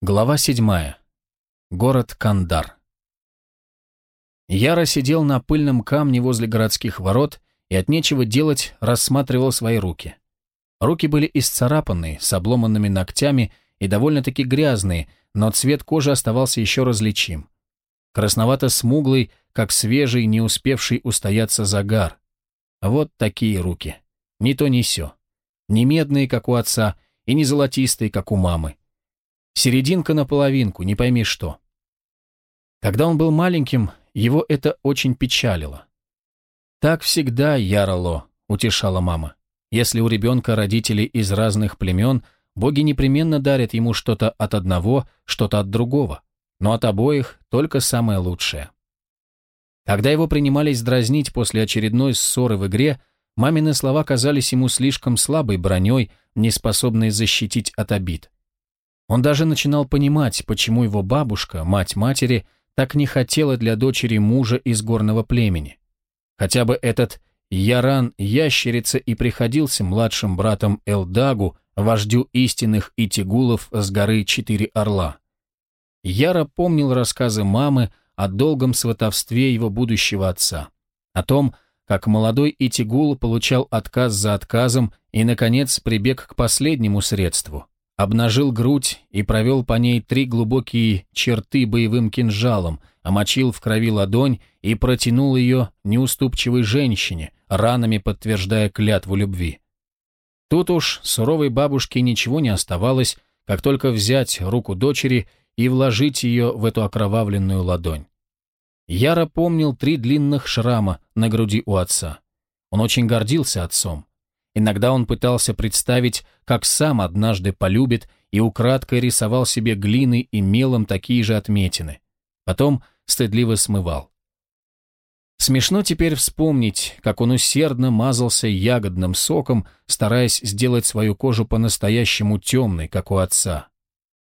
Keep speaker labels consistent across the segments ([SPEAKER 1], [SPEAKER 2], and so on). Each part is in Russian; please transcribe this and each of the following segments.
[SPEAKER 1] Глава 7. Город Кандар. Яра сидел на пыльном камне возле городских ворот и от нечего делать рассматривал свои руки. Руки были исцарапаны, с обломанными ногтями и довольно-таки грязные, но цвет кожи оставался еще различим. Красновато-смуглый, как свежий, не успевший устояться загар. Вот такие руки. Ни то, ни сё. Не медные, как у отца, и не золотистые, как у мамы. Серединка на половинку, не пойми что. Когда он был маленьким, его это очень печалило. «Так всегда, Яроло», — утешала мама. «Если у ребенка родители из разных племен, боги непременно дарят ему что-то от одного, что-то от другого, но от обоих только самое лучшее». Когда его принимались дразнить после очередной ссоры в игре, мамины слова казались ему слишком слабой броней, неспособной защитить от обид. Он даже начинал понимать, почему его бабушка, мать матери, так не хотела для дочери мужа из горного племени. Хотя бы этот Яран Ящерица и приходился младшим братом Элдагу, вождю истинных Итигулов с горы Четыре Орла. Яра помнил рассказы мамы о долгом сватовстве его будущего отца, о том, как молодой Итигул получал отказ за отказом и, наконец, прибег к последнему средству обнажил грудь и провел по ней три глубокие черты боевым кинжалом, омочил в крови ладонь и протянул ее неуступчивой женщине, ранами подтверждая клятву любви. Тут уж суровой бабушке ничего не оставалось, как только взять руку дочери и вложить ее в эту окровавленную ладонь. Яра помнил три длинных шрама на груди у отца. Он очень гордился отцом. Иногда он пытался представить, как сам однажды полюбит, и украдкой рисовал себе глины и мелом такие же отметины. Потом стыдливо смывал. Смешно теперь вспомнить, как он усердно мазался ягодным соком, стараясь сделать свою кожу по-настоящему темной, как у отца.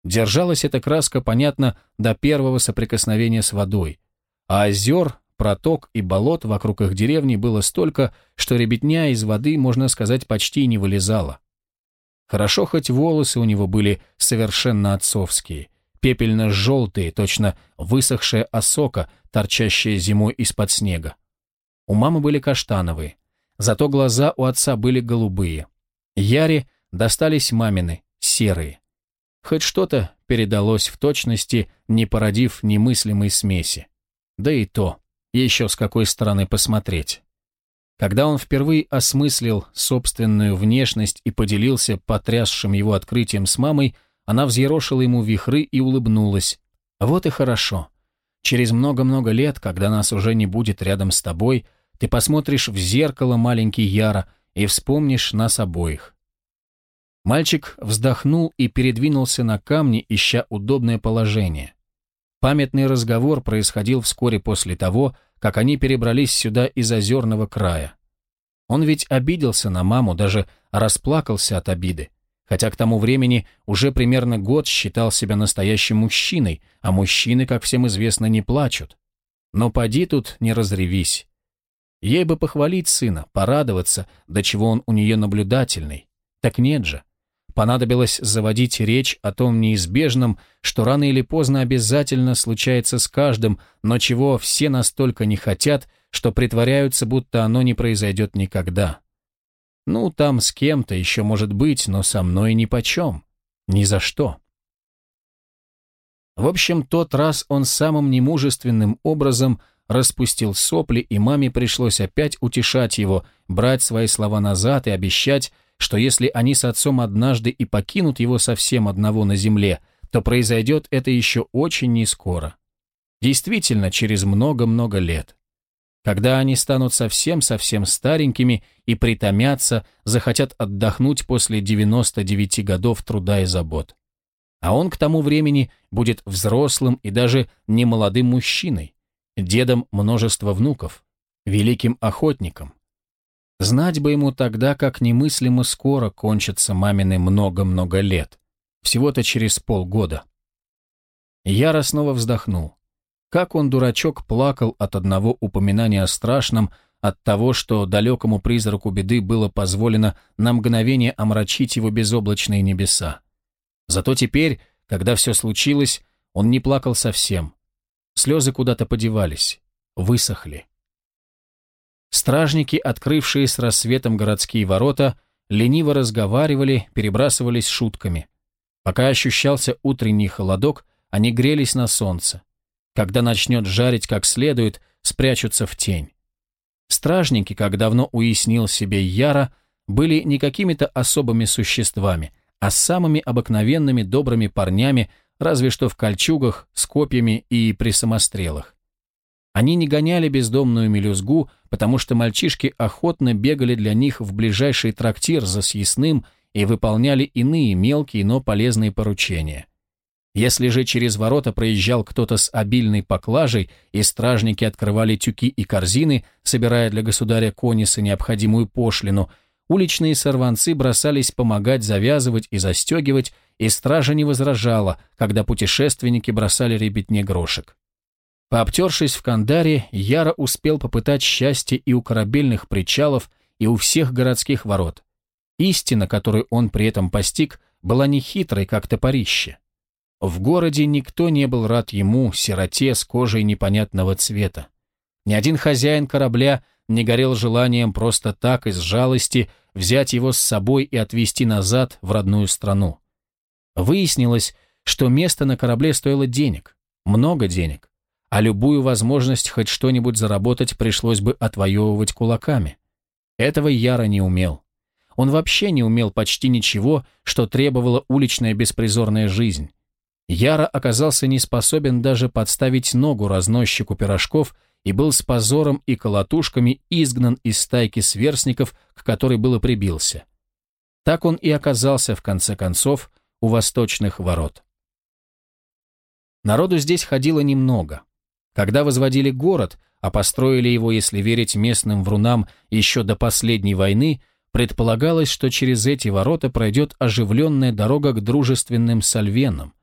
[SPEAKER 1] Держалась эта краска, понятно, до первого соприкосновения с водой, а озер Проток и болот вокруг их деревни было столько, что ребятня из воды, можно сказать, почти не вылезала. Хорошо, хоть волосы у него были совершенно отцовские, пепельно-желтые, точно высохшая осока, торчащая зимой из-под снега. У мамы были каштановые, зато глаза у отца были голубые. Яре достались мамины, серые. Хоть что-то передалось в точности, не породив немыслимой смеси. Да и то еще с какой стороны посмотреть. Когда он впервые осмыслил собственную внешность и поделился потрясшим его открытием с мамой, она взъерошила ему вихры и улыбнулась. «Вот и хорошо. Через много-много лет, когда нас уже не будет рядом с тобой, ты посмотришь в зеркало, маленький Яра, и вспомнишь нас обоих». Мальчик вздохнул и передвинулся на камни, ища удобное положение. Памятный разговор происходил вскоре после того, как они перебрались сюда из озерного края. Он ведь обиделся на маму, даже расплакался от обиды, хотя к тому времени уже примерно год считал себя настоящим мужчиной, а мужчины, как всем известно, не плачут. Но поди тут, не разревись. Ей бы похвалить сына, порадоваться, до чего он у нее наблюдательный. Так нет же. Понадобилось заводить речь о том неизбежном, что рано или поздно обязательно случается с каждым, но чего все настолько не хотят, что притворяются, будто оно не произойдет никогда. Ну, там с кем-то еще может быть, но со мной нипочем. Ни за что. В общем, тот раз он самым немужественным образом распустил сопли, и маме пришлось опять утешать его, брать свои слова назад и обещать, что если они с отцом однажды и покинут его совсем одного на земле, то произойдет это еще очень нескоро. Действительно, через много-много лет. Когда они станут совсем-совсем старенькими и притомятся, захотят отдохнуть после 99 годов труда и забот. А он к тому времени будет взрослым и даже немолодым мужчиной, дедом множества внуков, великим охотником, Знать бы ему тогда, как немыслимо скоро кончатся мамины много-много лет. Всего-то через полгода. Яра снова вздохнул. Как он, дурачок, плакал от одного упоминания о страшном, от того, что далекому призраку беды было позволено на мгновение омрачить его безоблачные небеса. Зато теперь, когда все случилось, он не плакал совсем. Слезы куда-то подевались, высохли. Стражники, открывшие с рассветом городские ворота, лениво разговаривали, перебрасывались шутками. Пока ощущался утренний холодок, они грелись на солнце. Когда начнет жарить как следует, спрячутся в тень. Стражники, как давно уяснил себе Яра, были не какими-то особыми существами, а самыми обыкновенными добрыми парнями, разве что в кольчугах, с копьями и при самострелах. Они не гоняли бездомную мелюзгу, потому что мальчишки охотно бегали для них в ближайший трактир за съестным и выполняли иные мелкие, но полезные поручения. Если же через ворота проезжал кто-то с обильной поклажей, и стражники открывали тюки и корзины, собирая для государя кониса необходимую пошлину, уличные сорванцы бросались помогать завязывать и застегивать, и стража не возражала, когда путешественники бросали ребятне грошек. Пообтершись в Кандаре, Яра успел попытать счастье и у корабельных причалов, и у всех городских ворот. Истина, которую он при этом постиг, была нехитрой, как топорище. В городе никто не был рад ему, сироте с кожей непонятного цвета. Ни один хозяин корабля не горел желанием просто так, из жалости, взять его с собой и отвезти назад в родную страну. Выяснилось, что место на корабле стоило денег, много денег а любую возможность хоть что-нибудь заработать пришлось бы отвоевывать кулаками. Этого Яра не умел. Он вообще не умел почти ничего, что требовала уличная беспризорная жизнь. Яра оказался не способен даже подставить ногу разносчику пирожков и был с позором и колотушками изгнан из стайки сверстников, к которой было прибился. Так он и оказался, в конце концов, у восточных ворот. Народу здесь ходило немного. Когда возводили город, а построили его, если верить местным врунам, еще до последней войны, предполагалось, что через эти ворота пройдет оживленная дорога к дружественным сальвенам.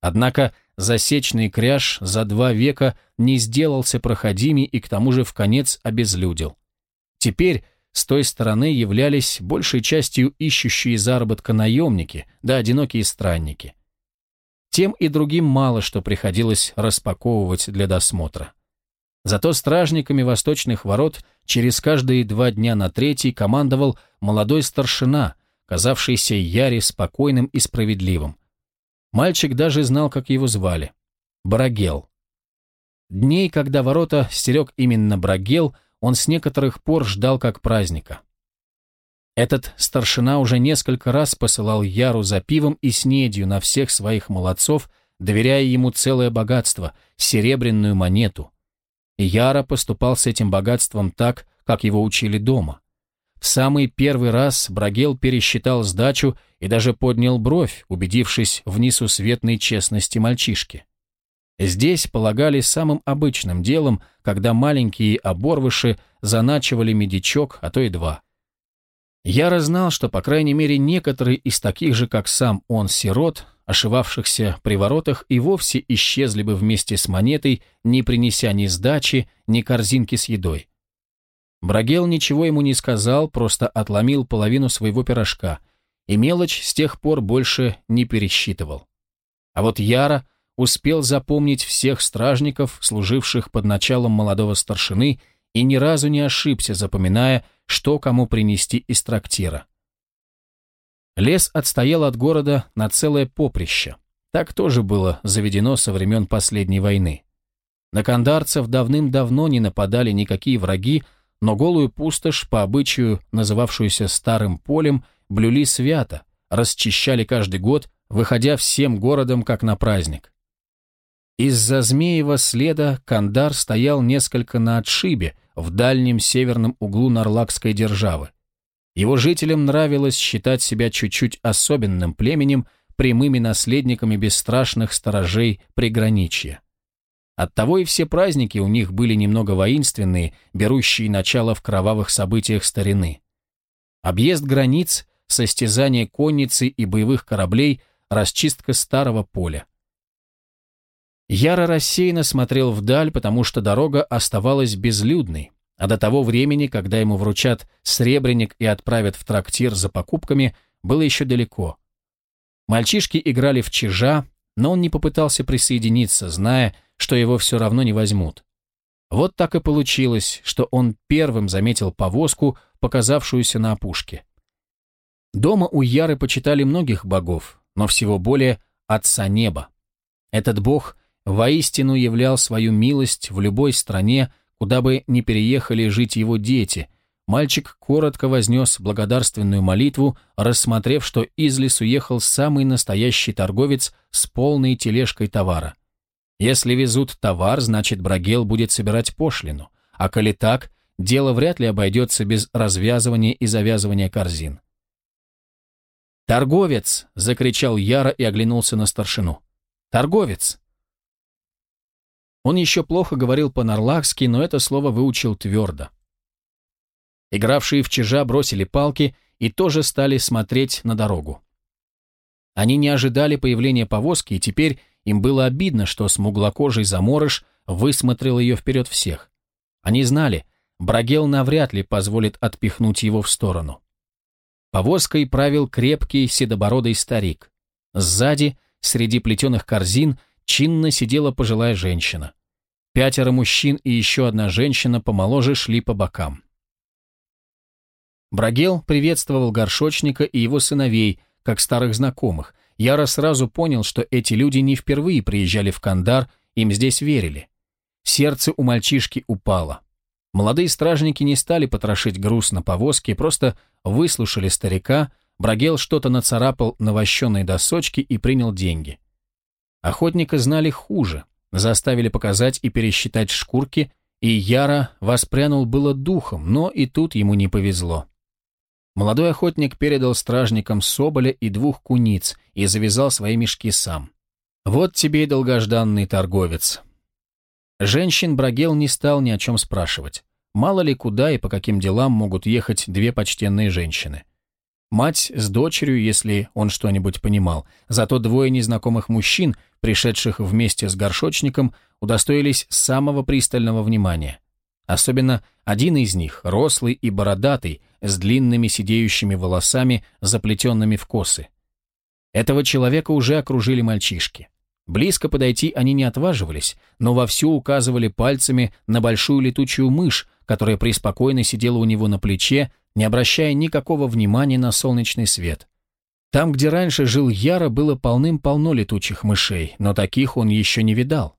[SPEAKER 1] Однако засечный кряж за два века не сделался проходимей и к тому же в конец обезлюдил. Теперь с той стороны являлись большей частью ищущие заработка наемники да одинокие странники – тем и другим мало что приходилось распаковывать для досмотра. Зато стражниками восточных ворот через каждые два дня на третий командовал молодой старшина, казавшийся Яре спокойным и справедливым. Мальчик даже знал, как его звали. Брагел. Дней, когда ворота стерег именно Брагел, он с некоторых пор ждал как праздника. Этот старшина уже несколько раз посылал Яру за пивом и снедью на всех своих молодцов, доверяя ему целое богатство, серебряную монету. И Яра поступал с этим богатством так, как его учили дома. В самый первый раз Брагел пересчитал сдачу и даже поднял бровь, убедившись в несусветной честности мальчишки. Здесь полагали самым обычным делом, когда маленькие оборвыши заначивали медичок, а то и два – я знал, что, по крайней мере, некоторые из таких же, как сам он, сирот, ошивавшихся при воротах, и вовсе исчезли бы вместе с монетой, не принеся ни сдачи, ни корзинки с едой. Брагел ничего ему не сказал, просто отломил половину своего пирожка, и мелочь с тех пор больше не пересчитывал. А вот Яра успел запомнить всех стражников, служивших под началом молодого старшины, и ни разу не ошибся, запоминая, что кому принести из трактира. Лес отстоял от города на целое поприще. Так тоже было заведено со времен последней войны. На кандарцев давным-давно не нападали никакие враги, но голую пустошь, по обычаю, называвшуюся Старым Полем, блюли свято, расчищали каждый год, выходя всем городом как на праздник. Из-за змеева следа Кандар стоял несколько на отшибе, в дальнем северном углу Нарлакской державы. Его жителям нравилось считать себя чуть-чуть особенным племенем, прямыми наследниками бесстрашных сторожей приграничья. Оттого и все праздники у них были немного воинственные, берущие начало в кровавых событиях старины. Объезд границ, состязание конницы и боевых кораблей, расчистка старого поля. Яра рассеянно смотрел вдаль, потому что дорога оставалась безлюдной, а до того времени, когда ему вручат сребреник и отправят в трактир за покупками, было еще далеко. Мальчишки играли в чижа, но он не попытался присоединиться, зная, что его все равно не возьмут. Вот так и получилось, что он первым заметил повозку, показавшуюся на опушке. Дома у Яры почитали многих богов, но всего более Отца Неба. Этот бог воистину являл свою милость в любой стране, куда бы ни переехали жить его дети, мальчик коротко вознес благодарственную молитву, рассмотрев, что из лесу ехал самый настоящий торговец с полной тележкой товара. Если везут товар, значит Брагел будет собирать пошлину, а коли так, дело вряд ли обойдется без развязывания и завязывания корзин. «Торговец!» — закричал Яра и оглянулся на старшину. «Торговец!» Он еще плохо говорил по-нарлакски, но это слово выучил твердо. Игравшие в чижа бросили палки и тоже стали смотреть на дорогу. Они не ожидали появления повозки, и теперь им было обидно, что смуглокожий заморыш высмотрел ее вперед всех. Они знали, Брагел навряд ли позволит отпихнуть его в сторону. Повозкой правил крепкий седобородый старик. Сзади, среди плетеных корзин – чинно сидела пожилая женщина. Пятеро мужчин и еще одна женщина помоложе шли по бокам. Брагел приветствовал горшочника и его сыновей, как старых знакомых. Яра сразу понял, что эти люди не впервые приезжали в Кандар, им здесь верили. Сердце у мальчишки упало. Молодые стражники не стали потрошить груз на повозке, просто выслушали старика, Брагел что-то нацарапал на вощеные досочке и принял деньги. Охотника знали хуже, заставили показать и пересчитать шкурки, и Яра воспрянул было духом, но и тут ему не повезло. Молодой охотник передал стражникам соболя и двух куниц и завязал свои мешки сам. «Вот тебе и долгожданный торговец». Женщин Брагел не стал ни о чем спрашивать. Мало ли куда и по каким делам могут ехать две почтенные женщины. Мать с дочерью, если он что-нибудь понимал. Зато двое незнакомых мужчин, пришедших вместе с горшочником, удостоились самого пристального внимания. Особенно один из них, рослый и бородатый, с длинными сидеющими волосами, заплетенными в косы. Этого человека уже окружили мальчишки. Близко подойти они не отваживались, но вовсю указывали пальцами на большую летучую мышь, которая преспокойно сидела у него на плече, не обращая никакого внимания на солнечный свет. Там, где раньше жил Яра, было полным-полно летучих мышей, но таких он еще не видал.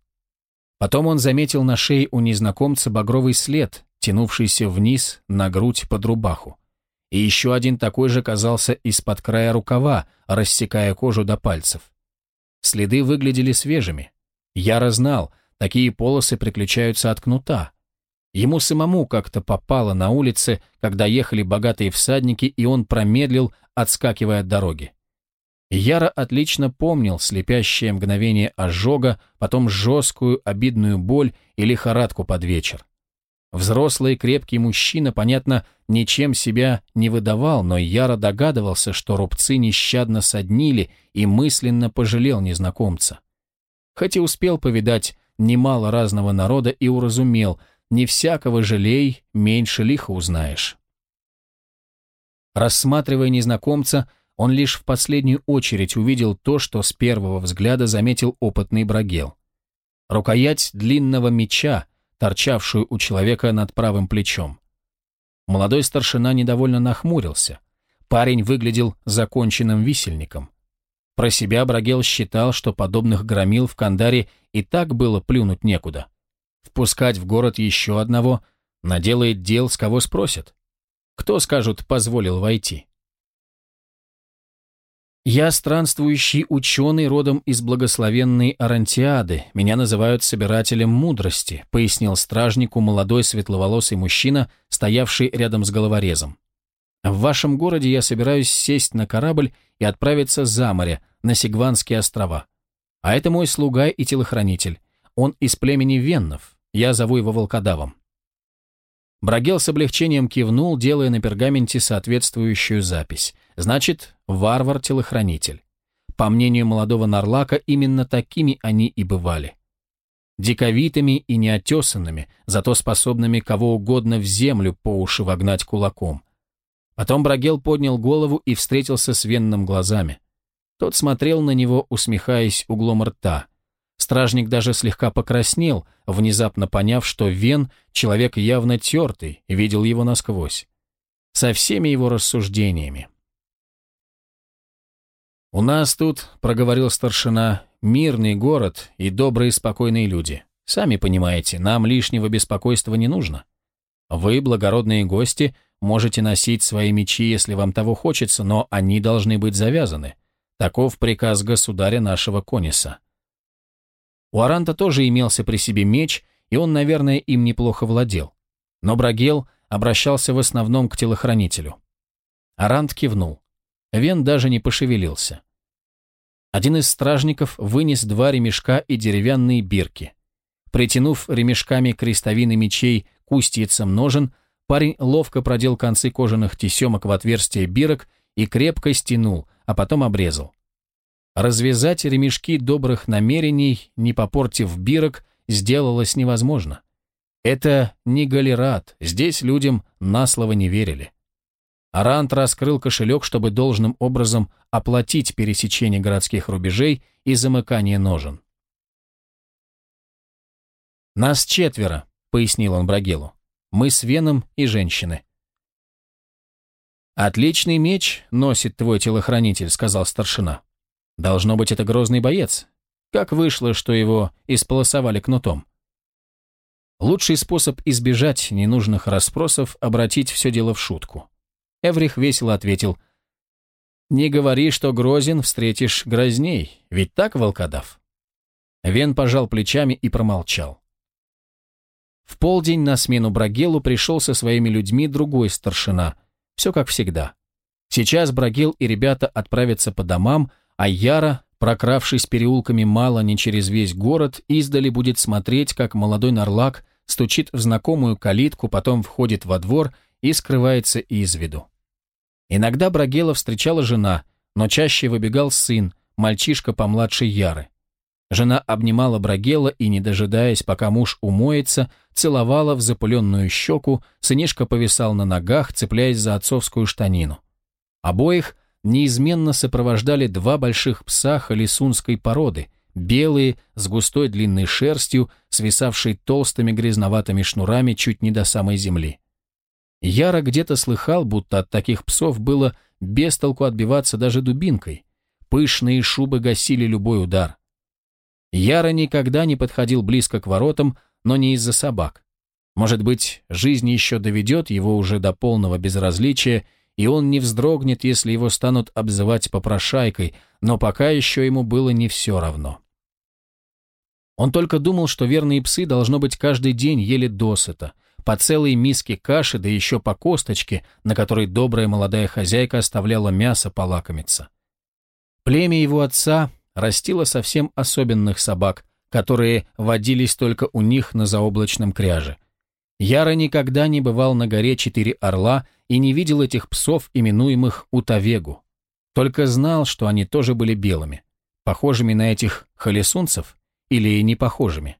[SPEAKER 1] Потом он заметил на шее у незнакомца багровый след, тянувшийся вниз на грудь под рубаху. И еще один такой же казался из-под края рукава, рассекая кожу до пальцев. Следы выглядели свежими. Яра знал, такие полосы приключаются от кнута, Ему самому как-то попало на улице, когда ехали богатые всадники, и он промедлил, отскакивая от дороги. Яра отлично помнил слепящее мгновение ожога, потом жесткую обидную боль и лихорадку под вечер. Взрослый крепкий мужчина, понятно, ничем себя не выдавал, но Яра догадывался, что рубцы нещадно соднили и мысленно пожалел незнакомца. Хоть и успел повидать немало разного народа и уразумел – не всякого жалей, меньше лихо узнаешь. Рассматривая незнакомца, он лишь в последнюю очередь увидел то, что с первого взгляда заметил опытный брагел. Рукоять длинного меча, торчавшую у человека над правым плечом. Молодой старшина недовольно нахмурился. Парень выглядел законченным висельником. Про себя Брагел считал, что подобных громил в Кандаре и так было плюнуть некуда. Впускать в город еще одного наделает дел, с кого спросят. Кто, скажут, позволил войти? Я странствующий ученый родом из благословенной Арантиады. Меня называют собирателем мудрости, пояснил стражнику молодой светловолосый мужчина, стоявший рядом с головорезом. В вашем городе я собираюсь сесть на корабль и отправиться за море, на Сигванские острова. А это мой слуга и телохранитель. Он из племени Веннов. Я зову его волкодавом. Брагел с облегчением кивнул, делая на пергаменте соответствующую запись. Значит, варвар-телохранитель. По мнению молодого Нарлака, именно такими они и бывали. Диковитыми и неотесанными, зато способными кого угодно в землю по уши вогнать кулаком. Потом Брагел поднял голову и встретился с Венном глазами. Тот смотрел на него, усмехаясь углом рта. Стражник даже слегка покраснел, внезапно поняв, что Вен — человек явно тертый, видел его насквозь. Со всеми его рассуждениями. «У нас тут, — проговорил старшина, — мирный город и добрые спокойные люди. Сами понимаете, нам лишнего беспокойства не нужно. Вы, благородные гости, можете носить свои мечи, если вам того хочется, но они должны быть завязаны. Таков приказ государя нашего Кониса. У Аранта тоже имелся при себе меч, и он, наверное, им неплохо владел. Но Брагел обращался в основном к телохранителю. Арант кивнул. Вен даже не пошевелился. Один из стражников вынес два ремешка и деревянные бирки. Притянув ремешками крестовины мечей к устьицам ножен, парень ловко продел концы кожаных тесемок в отверстие бирок и крепко стянул, а потом обрезал. Развязать ремешки добрых намерений, не попортив бирок, сделалось невозможно. Это не галерат, здесь людям на слово не верили. Арант раскрыл кошелек, чтобы должным образом оплатить пересечение городских рубежей и замыкание ножен. «Нас четверо», — пояснил он Брагелу. «Мы с Веном и женщины». «Отличный меч носит твой телохранитель», — сказал старшина. Должно быть, это грозный боец. Как вышло, что его исполосовали кнутом? Лучший способ избежать ненужных расспросов – обратить все дело в шутку. Эврих весело ответил. «Не говори, что грозен, встретишь грозней, ведь так, волкодав?» Вен пожал плечами и промолчал. В полдень на смену Брагелу пришел со своими людьми другой старшина. Все как всегда. Сейчас Брагел и ребята отправятся по домам – а Яра, прокравшись переулками мало не через весь город, издали будет смотреть, как молодой Нарлак стучит в знакомую калитку, потом входит во двор и скрывается из виду. Иногда Брагела встречала жена, но чаще выбегал сын, мальчишка помладше Яры. Жена обнимала Брагела и, не дожидаясь, пока муж умоется, целовала в запыленную щеку, сынишка повисал на ногах, цепляясь за отцовскую штанину. Обоих неизменно сопровождали два больших пса холесунской породы, белые, с густой длинной шерстью, свисавшей толстыми грязноватыми шнурами чуть не до самой земли. Яра где-то слыхал, будто от таких псов было без толку отбиваться даже дубинкой. Пышные шубы гасили любой удар. Яра никогда не подходил близко к воротам, но не из-за собак. Может быть, жизнь еще доведет его уже до полного безразличия, и он не вздрогнет, если его станут обзывать попрошайкой, но пока еще ему было не все равно. Он только думал, что верные псы должно быть каждый день ели досыта, по целой миске каши, да еще по косточке, на которой добрая молодая хозяйка оставляла мясо полакомиться. Племя его отца растило совсем особенных собак, которые водились только у них на заоблачном кряже. Яра никогда не бывал на горе Четыре Орла и не видел этих псов, именуемых Утавегу. Только знал, что они тоже были белыми, похожими на этих холесунцев или не похожими.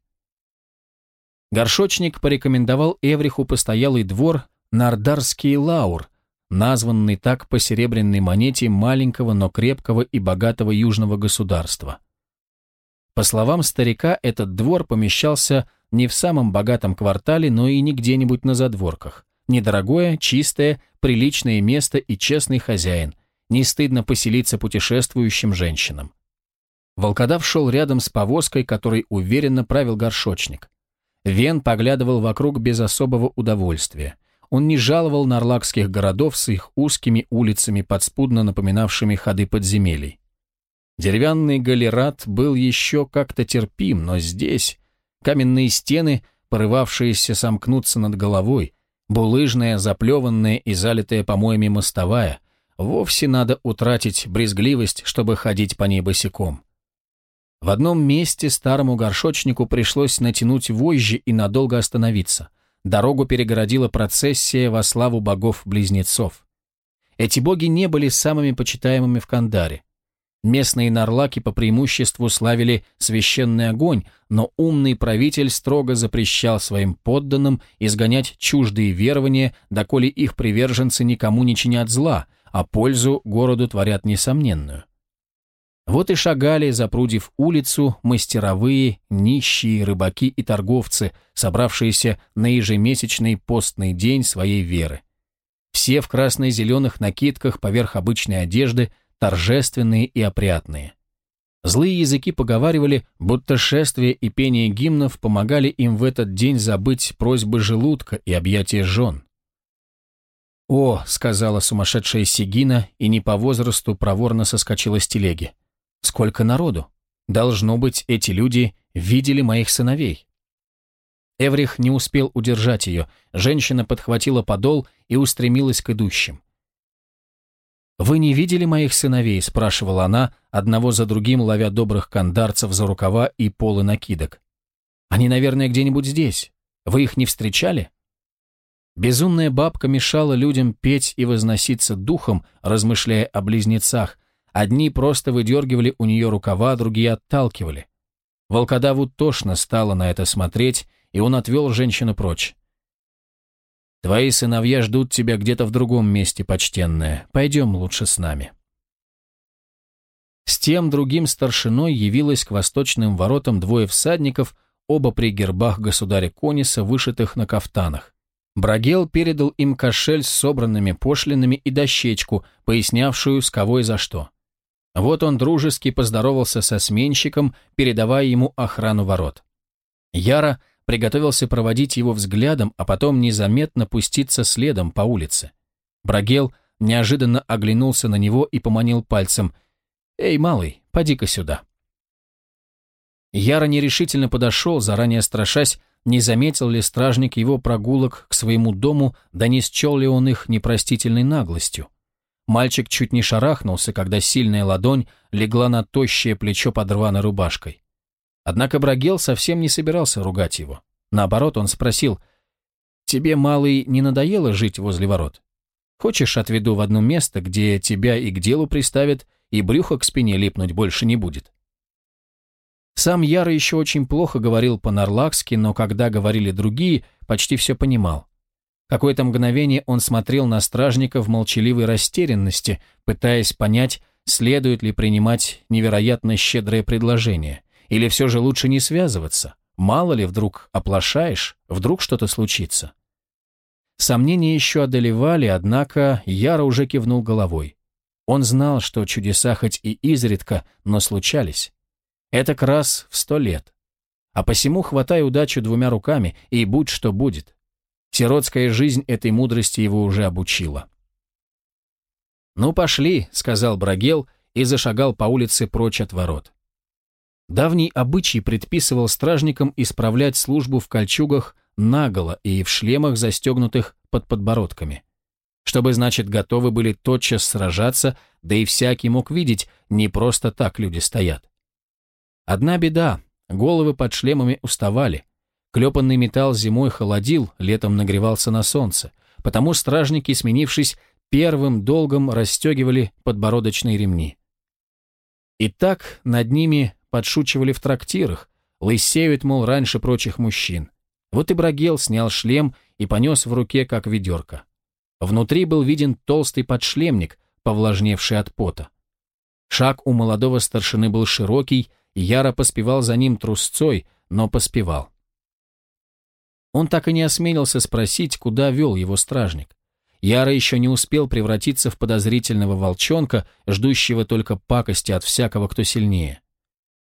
[SPEAKER 1] Горшочник порекомендовал Эвриху постоялый двор Нардарский Лаур, названный так по серебряной монете маленького, но крепкого и богатого южного государства. По словам старика, этот двор помещался не в самом богатом квартале, но и не где-нибудь на задворках. Недорогое, чистое, приличное место и честный хозяин. Не стыдно поселиться путешествующим женщинам. Волкодав шел рядом с повозкой, которой уверенно правил горшочник. Вен поглядывал вокруг без особого удовольствия. Он не жаловал нарлакских городов с их узкими улицами, подспудно напоминавшими ходы подземелий. Деревянный галерат был еще как-то терпим, но здесь каменные стены, порывавшиеся сомкнуться над головой, булыжная, заплеванная и залитая помоями мостовая. Вовсе надо утратить брезгливость, чтобы ходить по ней босиком. В одном месте старому горшочнику пришлось натянуть вожжи и надолго остановиться. Дорогу перегородила процессия во славу богов-близнецов. Эти боги не были самыми почитаемыми в Кандаре. Местные нарлаки по преимуществу славили священный огонь, но умный правитель строго запрещал своим подданным изгонять чуждые верования, доколе их приверженцы никому не чинят зла, а пользу городу творят несомненную. Вот и шагали, запрудив улицу, мастеровые, нищие, рыбаки и торговцы, собравшиеся на ежемесячный постный день своей веры. Все в красно-зеленых накидках поверх обычной одежды – торжественные и опрятные. Злые языки поговаривали, будто шествие и пение гимнов помогали им в этот день забыть просьбы желудка и объятия жен. «О!» — сказала сумасшедшая Сигина и не по возрасту проворно соскочила с телеги. «Сколько народу! Должно быть, эти люди видели моих сыновей!» Эврих не успел удержать ее. Женщина подхватила подол и устремилась к идущим. «Вы не видели моих сыновей?» – спрашивала она, одного за другим ловя добрых кандарцев за рукава и полы накидок. «Они, наверное, где-нибудь здесь. Вы их не встречали?» Безумная бабка мешала людям петь и возноситься духом, размышляя о близнецах. Одни просто выдергивали у нее рукава, другие отталкивали. Волкодаву тошно стало на это смотреть, и он отвел женщину прочь. Твои сыновья ждут тебя где-то в другом месте, почтенная. Пойдем лучше с нами». С тем другим старшиной явилось к восточным воротам двое всадников, оба при гербах государя Кониса, вышитых на кафтанах. Брагел передал им кошель с собранными пошлинами и дощечку, пояснявшую, с кого и за что. Вот он дружески поздоровался со сменщиком, передавая ему охрану ворот. Яра – приготовился проводить его взглядом, а потом незаметно пуститься следом по улице. Брагел неожиданно оглянулся на него и поманил пальцем. «Эй, малый, поди-ка сюда». Яро нерешительно подошел, заранее страшась, не заметил ли стражник его прогулок к своему дому, да не счел ли он их непростительной наглостью. Мальчик чуть не шарахнулся, когда сильная ладонь легла на тощее плечо под рваной рубашкой. Однако Брагел совсем не собирался ругать его. Наоборот, он спросил, «Тебе, малый, не надоело жить возле ворот? Хочешь, отведу в одно место, где тебя и к делу приставят, и брюхо к спине липнуть больше не будет?» Сам Яра еще очень плохо говорил по-нарлакски, но когда говорили другие, почти все понимал. Какое-то мгновение он смотрел на стражника в молчаливой растерянности, пытаясь понять, следует ли принимать невероятно щедрое предложение – или все же лучше не связываться? Мало ли, вдруг оплошаешь, вдруг что-то случится. Сомнения еще одолевали, однако Яра уже кивнул головой. Он знал, что чудеса хоть и изредка, но случались. Это как раз в сто лет. А посему хватай удачу двумя руками, и будь что будет. Сиротская жизнь этой мудрости его уже обучила. «Ну, пошли», — сказал Брагел и зашагал по улице прочь от ворот. Давний обычай предписывал стражникам исправлять службу в кольчугах наголо и в шлемах, застегнутых под подбородками. Чтобы, значит, готовы были тотчас сражаться, да и всякий мог видеть, не просто так люди стоят. Одна беда — головы под шлемами уставали. Клепанный металл зимой холодил, летом нагревался на солнце, потому стражники, сменившись, первым долгом расстегивали подбородочные ремни. И так над ними подшучивали в трактирах, лысеют, мол, раньше прочих мужчин. Вот и Брагел снял шлем и понес в руке, как ведерко. Внутри был виден толстый подшлемник, повлажневший от пота. Шаг у молодого старшины был широкий, и Яра поспевал за ним трусцой, но поспевал. Он так и не осмелился спросить, куда вел его стражник. Яра еще не успел превратиться в подозрительного волчонка, ждущего только пакости от всякого, кто сильнее.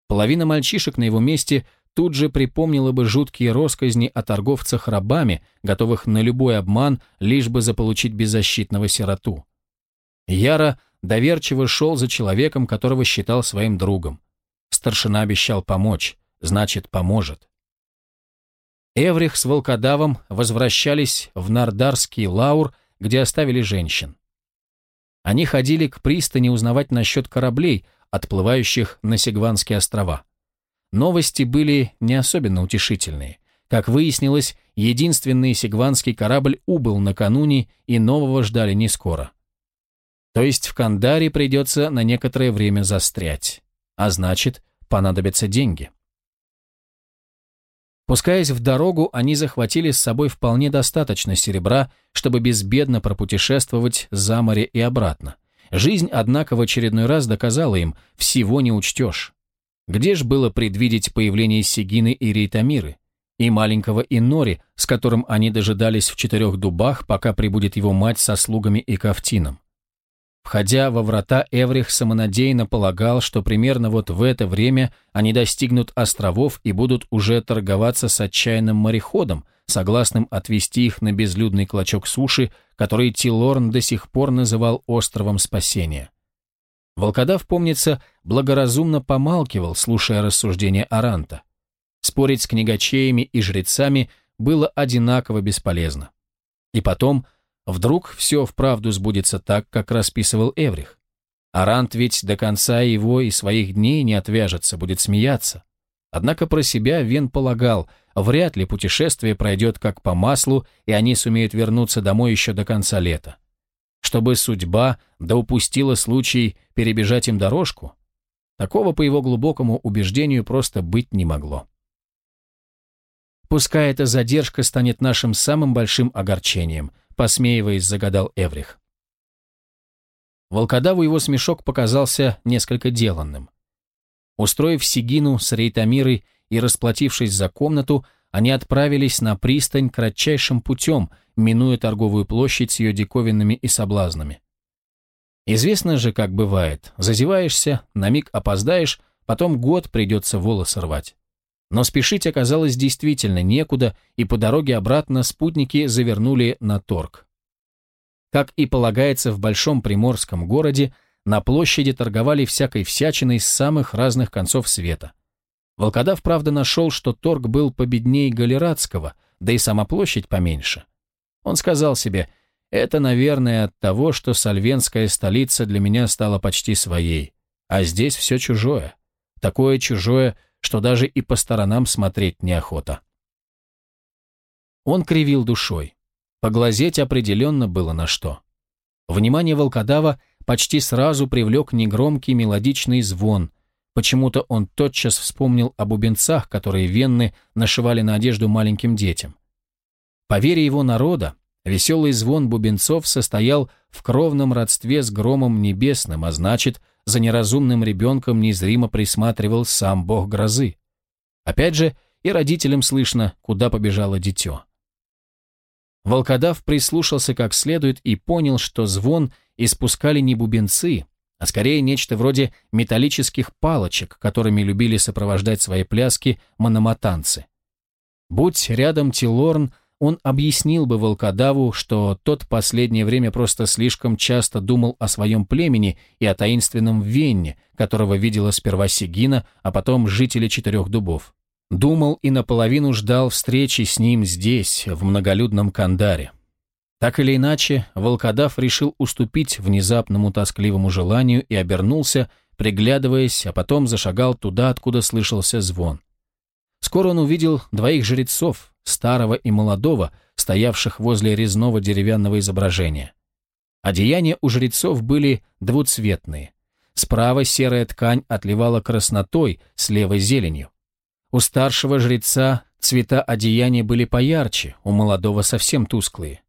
[SPEAKER 1] Половина мальчишек на его месте тут же припомнила бы жуткие росказни о торговцах рабами, готовых на любой обман, лишь бы заполучить беззащитного сироту. Яра доверчиво шел за человеком, которого считал своим другом. Старшина обещал помочь, значит, поможет. Эврих с волкодавом возвращались в Нардарский лаур, где оставили женщин. Они ходили к пристани узнавать насчет кораблей, отплывающих на Сегванские острова. Новости были не особенно утешительные. Как выяснилось, единственный сегванский корабль убыл накануне, и нового ждали не скоро. То есть в Кандаре придется на некоторое время застрять. А значит, понадобятся деньги. Пускаясь в дорогу, они захватили с собой вполне достаточно серебра, чтобы безбедно пропутешествовать за море и обратно. Жизнь, однако, в очередной раз доказала им, всего не учтешь. Где ж было предвидеть появление Сигины и Рейтамиры? И маленького Инори, с которым они дожидались в четырех дубах, пока прибудет его мать со слугами и кафтином. Входя во врата, Эврих самонадеянно полагал, что примерно вот в это время они достигнут островов и будут уже торговаться с отчаянным мореходом, согласным отвести их на безлюдный клочок суши, который Тилорн до сих пор называл островом спасения. Волкодав, помнится, благоразумно помалкивал, слушая рассуждения Аранта. Спорить с книгачеями и жрецами было одинаково бесполезно. И потом, вдруг все вправду сбудется так, как расписывал Эврих. Арант ведь до конца его и своих дней не отвяжется, будет смеяться. Однако про себя Вен полагал – Вряд ли путешествие пройдет как по маслу, и они сумеют вернуться домой еще до конца лета. Чтобы судьба да случай перебежать им дорожку? Такого, по его глубокому убеждению, просто быть не могло. «Пускай эта задержка станет нашим самым большим огорчением», посмеиваясь, загадал Эврих. Волкодаву его смешок показался несколько деланным. Устроив Сигину с Рейтамирой и, расплатившись за комнату, они отправились на пристань кратчайшим путем, минуя торговую площадь с ее диковинными и соблазнами. Известно же, как бывает, зазеваешься, на миг опоздаешь, потом год придется волосы рвать. Но спешить оказалось действительно некуда, и по дороге обратно спутники завернули на торг. Как и полагается в большом приморском городе, на площади торговали всякой всячиной с самых разных концов света – Волкодав, правда, нашел, что торг был победней Галератского, да и сама площадь поменьше. Он сказал себе, это, наверное, от того, что сальвенская столица для меня стала почти своей, а здесь все чужое. Такое чужое, что даже и по сторонам смотреть неохота. Он кривил душой. Поглазеть определенно было на что. Внимание волкодава почти сразу привлек негромкий мелодичный звон – Почему-то он тотчас вспомнил о бубенцах, которые венны нашивали на одежду маленьким детям. По вере его народа, веселый звон бубенцов состоял в кровном родстве с громом небесным, а значит, за неразумным ребенком незримо присматривал сам бог грозы. Опять же, и родителям слышно, куда побежало дитё. Волкодав прислушался как следует и понял, что звон испускали не бубенцы, а скорее нечто вроде металлических палочек, которыми любили сопровождать свои пляски мономатанцы. Будь рядом Тилорн, он объяснил бы волкодаву, что тот последнее время просто слишком часто думал о своем племени и о таинственном Венне, которого видела сперва Сигина, а потом жители Четырех Дубов. Думал и наполовину ждал встречи с ним здесь, в многолюдном Кандаре. Так или иначе, волкодав решил уступить внезапному тоскливому желанию и обернулся, приглядываясь, а потом зашагал туда, откуда слышался звон. Скоро он увидел двоих жрецов, старого и молодого, стоявших возле резного деревянного изображения. Одеяния у жрецов были двуцветные. Справа серая ткань отливала краснотой, слева зеленью. У старшего жреца цвета одеяния были поярче, у молодого совсем тусклые.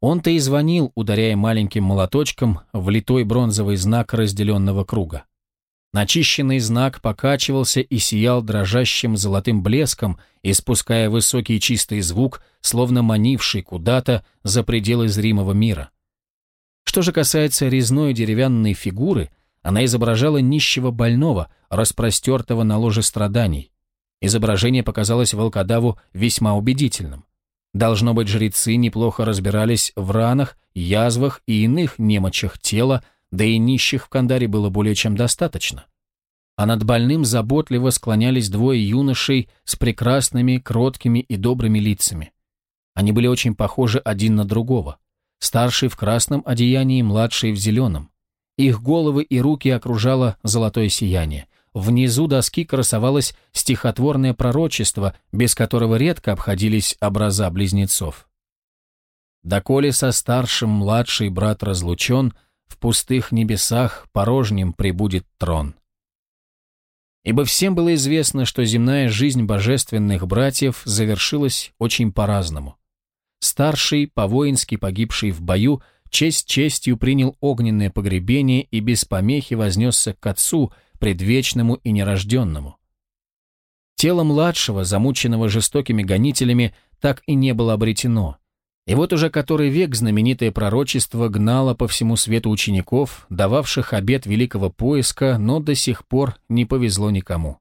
[SPEAKER 1] Он-то и звонил, ударяя маленьким молоточком в литой бронзовый знак разделенного круга. Начищенный знак покачивался и сиял дрожащим золотым блеском, испуская высокий чистый звук, словно манивший куда-то за пределы зримого мира. Что же касается резной деревянной фигуры, она изображала нищего больного, распростертого на ложе страданий. Изображение показалось волкодаву весьма убедительным. Должно быть, жрецы неплохо разбирались в ранах, язвах и иных немочах тела, да и нищих в Кандаре было более чем достаточно. А над больным заботливо склонялись двое юношей с прекрасными, кроткими и добрыми лицами. Они были очень похожи один на другого. Старший в красном одеянии, младший в зеленом. Их головы и руки окружало золотое сияние. Внизу доски красовалось стихотворное пророчество, без которого редко обходились образа близнецов. «Доколе со старшим младший брат разлучен, в пустых небесах порожним прибудет трон». Ибо всем было известно, что земная жизнь божественных братьев завершилась очень по-разному. Старший, по-воински погибший в бою, честь честью принял огненное погребение и без помехи вознесся к отцу – предвечному и нерожденному. Тело младшего, замученного жестокими гонителями, так и не было обретено. И вот уже который век знаменитое пророчество гнало по всему свету учеников, дававших обет великого поиска, но до сих пор не повезло никому.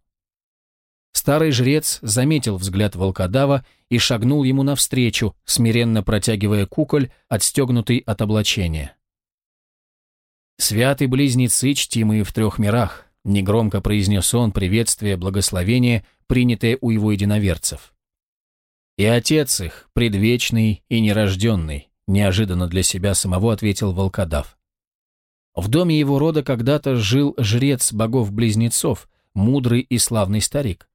[SPEAKER 1] Старый жрец заметил взгляд волкодава и шагнул ему навстречу, смиренно протягивая куколь, отстегнутый от облачения. «Святы близнецы, чтимые в трех мирах, Негромко произнес он приветствие, благословение, принятое у его единоверцев. «И отец их, предвечный и нерожденный», неожиданно для себя самого ответил волкодав. В доме его рода когда-то жил жрец богов-близнецов, мудрый и славный старик.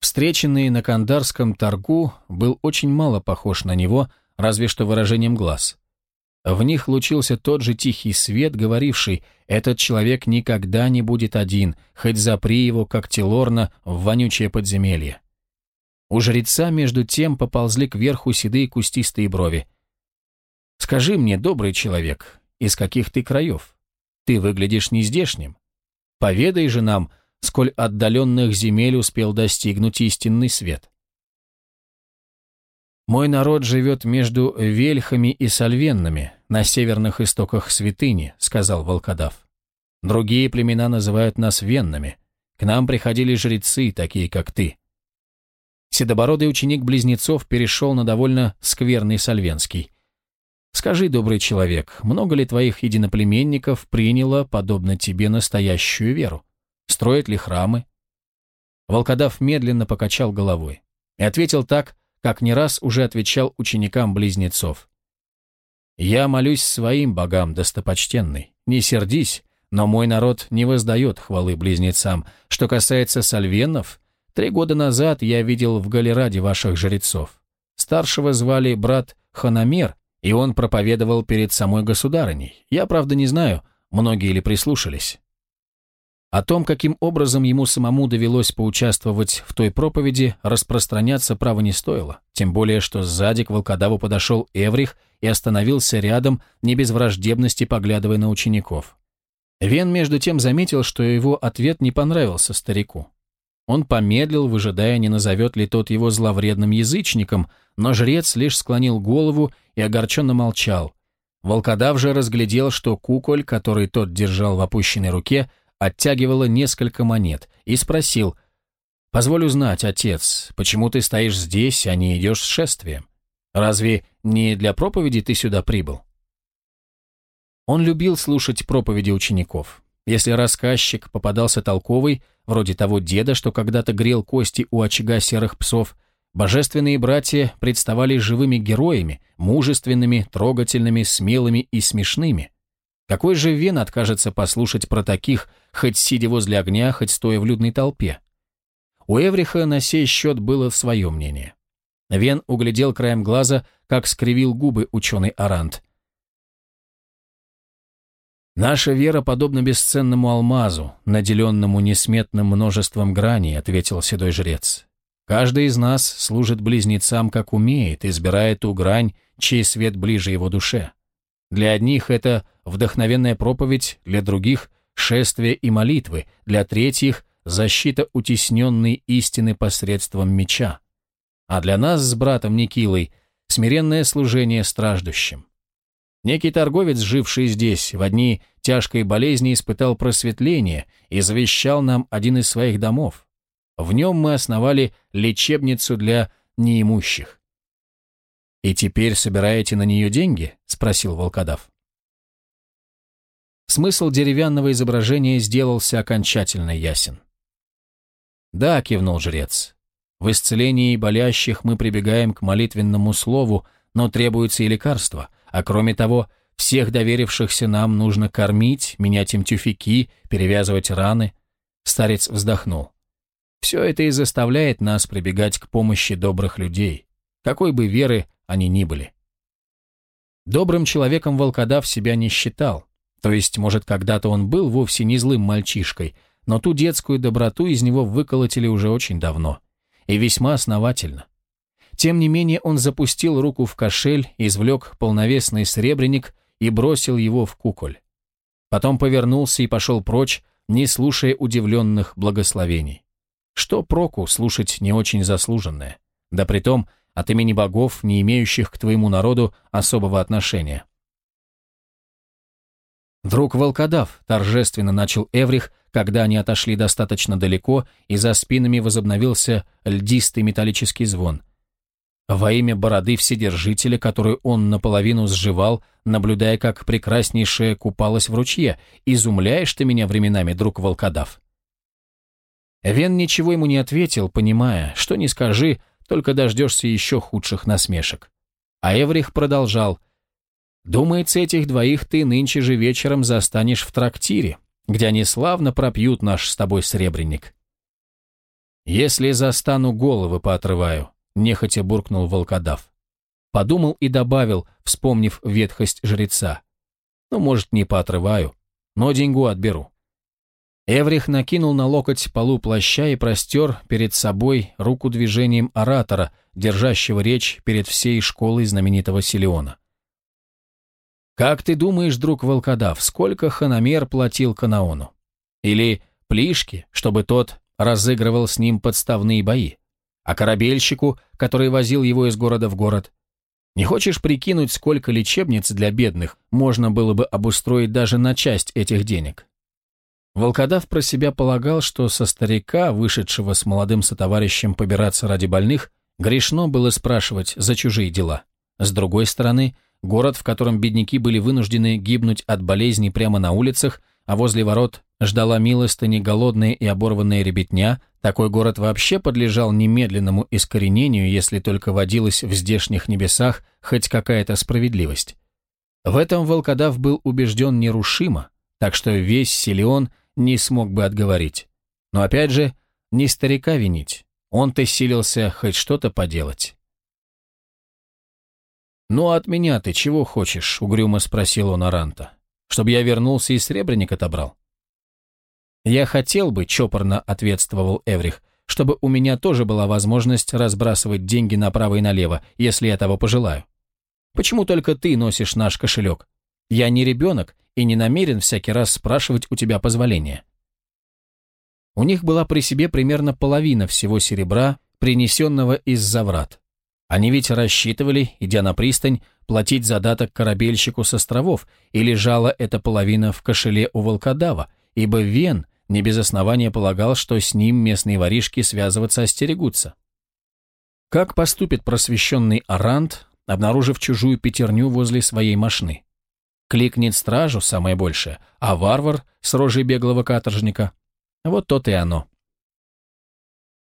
[SPEAKER 1] Встреченный на кандарском торгу был очень мало похож на него, разве что выражением глаз. В них лучился тот же тихий свет, говоривший «этот человек никогда не будет один, хоть запри его, как Тилорна, в вонючее подземелье». У жреца между тем поползли кверху седые кустистые брови. «Скажи мне, добрый человек, из каких ты краев? Ты выглядишь нездешним. Поведай же нам, сколь отдаленных земель успел достигнуть истинный свет». Мой народ живет между вельхами и сальвеннами, на северных истоках святыни», — сказал волкодав. «Другие племена называют нас веннами. К нам приходили жрецы, такие как ты». Седобородый ученик близнецов перешел на довольно скверный сальвенский. «Скажи, добрый человек, много ли твоих единоплеменников приняло, подобно тебе, настоящую веру? Строят ли храмы?» Волкодав медленно покачал головой и ответил так, как не раз уже отвечал ученикам близнецов. «Я молюсь своим богам, достопочтенный. Не сердись, но мой народ не воздает хвалы близнецам. Что касается сальвенов, три года назад я видел в Галераде ваших жрецов. Старшего звали брат Ханамер, и он проповедовал перед самой государыней. Я, правда, не знаю, многие ли прислушались. О том, каким образом ему самому довелось поучаствовать в той проповеди, распространяться право не стоило, тем более, что сзади к волкодаву подошел Эврих и остановился рядом, не без враждебности поглядывая на учеников. Вен, между тем, заметил, что его ответ не понравился старику. Он помедлил, выжидая, не назовет ли тот его зловредным язычником, но жрец лишь склонил голову и огорченно молчал. Волкодав же разглядел, что куколь, который тот держал в опущенной руке, — оттягивала несколько монет, и спросил, «Позволь узнать, отец, почему ты стоишь здесь, а не идешь с шествием? Разве не для проповеди ты сюда прибыл?» Он любил слушать проповеди учеников. Если рассказчик попадался толковый, вроде того деда, что когда-то грел кости у очага серых псов, божественные братья представали живыми героями, мужественными, трогательными, смелыми и смешными. Какой же вен откажется послушать про таких, хоть сидя возле огня, хоть стоя в людной толпе. У Эвриха на сей счет было свое мнение. Вен углядел краем глаза, как скривил губы ученый Арант. «Наша вера подобна бесценному алмазу, наделенному несметным множеством граней», — ответил седой жрец. «Каждый из нас служит близнецам, как умеет, избирая ту грань, чей свет ближе его душе. Для одних это вдохновенная проповедь, для других шествие и молитвы, для третьих – защита утесненной истины посредством меча, а для нас с братом Никилой – смиренное служение страждущим. Некий торговец, живший здесь, в одни тяжкой болезни испытал просветление и завещал нам один из своих домов. В нем мы основали лечебницу для неимущих. «И теперь собираете на нее деньги?» – спросил волкодав. Смысл деревянного изображения сделался окончательно ясен. «Да», — кивнул жрец, — «в исцелении болящих мы прибегаем к молитвенному слову, но требуется и лекарство, а кроме того, всех доверившихся нам нужно кормить, менять им тюфяки, перевязывать раны». Старец вздохнул. «Все это и заставляет нас прибегать к помощи добрых людей, какой бы веры они ни были». Добрым человеком волкодав себя не считал, то есть, может, когда-то он был вовсе не злым мальчишкой, но ту детскую доброту из него выколотили уже очень давно. И весьма основательно. Тем не менее, он запустил руку в кошель, извлек полновесный сребреник и бросил его в куколь. Потом повернулся и пошел прочь, не слушая удивленных благословений. Что проку слушать не очень заслуженное? Да притом от имени богов, не имеющих к твоему народу особого отношения. «Друг волкодав», — торжественно начал Эврих, когда они отошли достаточно далеко, и за спинами возобновился льдистый металлический звон. Во имя бороды Вседержителя, которую он наполовину сживал, наблюдая, как прекраснейшая купалась в ручье, изумляешь ты меня временами, друг волкодав. Вен ничего ему не ответил, понимая, что не скажи, только дождешься еще худших насмешек. А Эврих продолжал — Думается, этих двоих ты нынче же вечером застанешь в трактире, где они славно пропьют наш с тобой сребреник. Если застану, головы поотрываю, нехотя буркнул волкодав. Подумал и добавил, вспомнив ветхость жреца. Ну, может, не поотрываю, но деньгу отберу. Эврих накинул на локоть полу плаща и простер перед собой руку движением оратора, держащего речь перед всей школой знаменитого Силиона. Как ты думаешь, друг волкодав, сколько хономер платил Канаону? Или Плишки, чтобы тот разыгрывал с ним подставные бои? А корабельщику, который возил его из города в город? Не хочешь прикинуть, сколько лечебниц для бедных можно было бы обустроить даже на часть этих денег? Волкодав про себя полагал, что со старика, вышедшего с молодым сотоварищем побираться ради больных, грешно было спрашивать за чужие дела. С другой стороны, город, в котором бедняки были вынуждены гибнуть от болезней прямо на улицах, а возле ворот ждала милостыни голодные и оборванные ребятня, такой город вообще подлежал немедленному искоренению, если только водилась в здешних небесах хоть какая-то справедливость. В этом волкодав был убежден нерушимо, так что весь Силион не смог бы отговорить. Но опять же, не старика винить, он-то силился хоть что-то поделать. «Ну а от меня ты чего хочешь?» — угрюмо спросил он Аранта. «Чтобы я вернулся и сребреник отобрал?» «Я хотел бы», — чопорно ответствовал Эврих, «чтобы у меня тоже была возможность разбрасывать деньги направо и налево, если я того пожелаю. Почему только ты носишь наш кошелек? Я не ребенок и не намерен всякий раз спрашивать у тебя позволения». У них была при себе примерно половина всего серебра, принесенного из-за врат. Они ведь рассчитывали, идя на пристань, платить задаток корабельщику с островов, и лежала эта половина в кошеле у волкодава, ибо Вен не без основания полагал, что с ним местные воришки связываться остерегутся. Как поступит просвещенный Арант, обнаружив чужую пятерню возле своей машины? Кликнет стражу самое большее, а варвар с рожей беглого каторжника. Вот то и оно.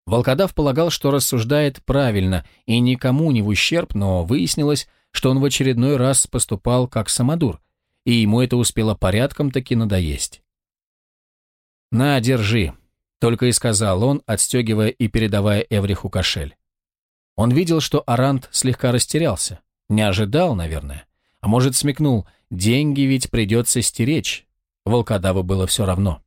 [SPEAKER 1] Волкодав полагал, что рассуждает правильно и никому не в ущерб, но выяснилось, что он в очередной раз поступал как самодур, и ему это успело порядком таки надоесть. «На, держи», — только и сказал он, отстегивая и передавая Эвриху кошель. Он видел, что Арант слегка растерялся. Не ожидал, наверное. А может, смекнул, деньги ведь придется стеречь. Волкодаву было все равно.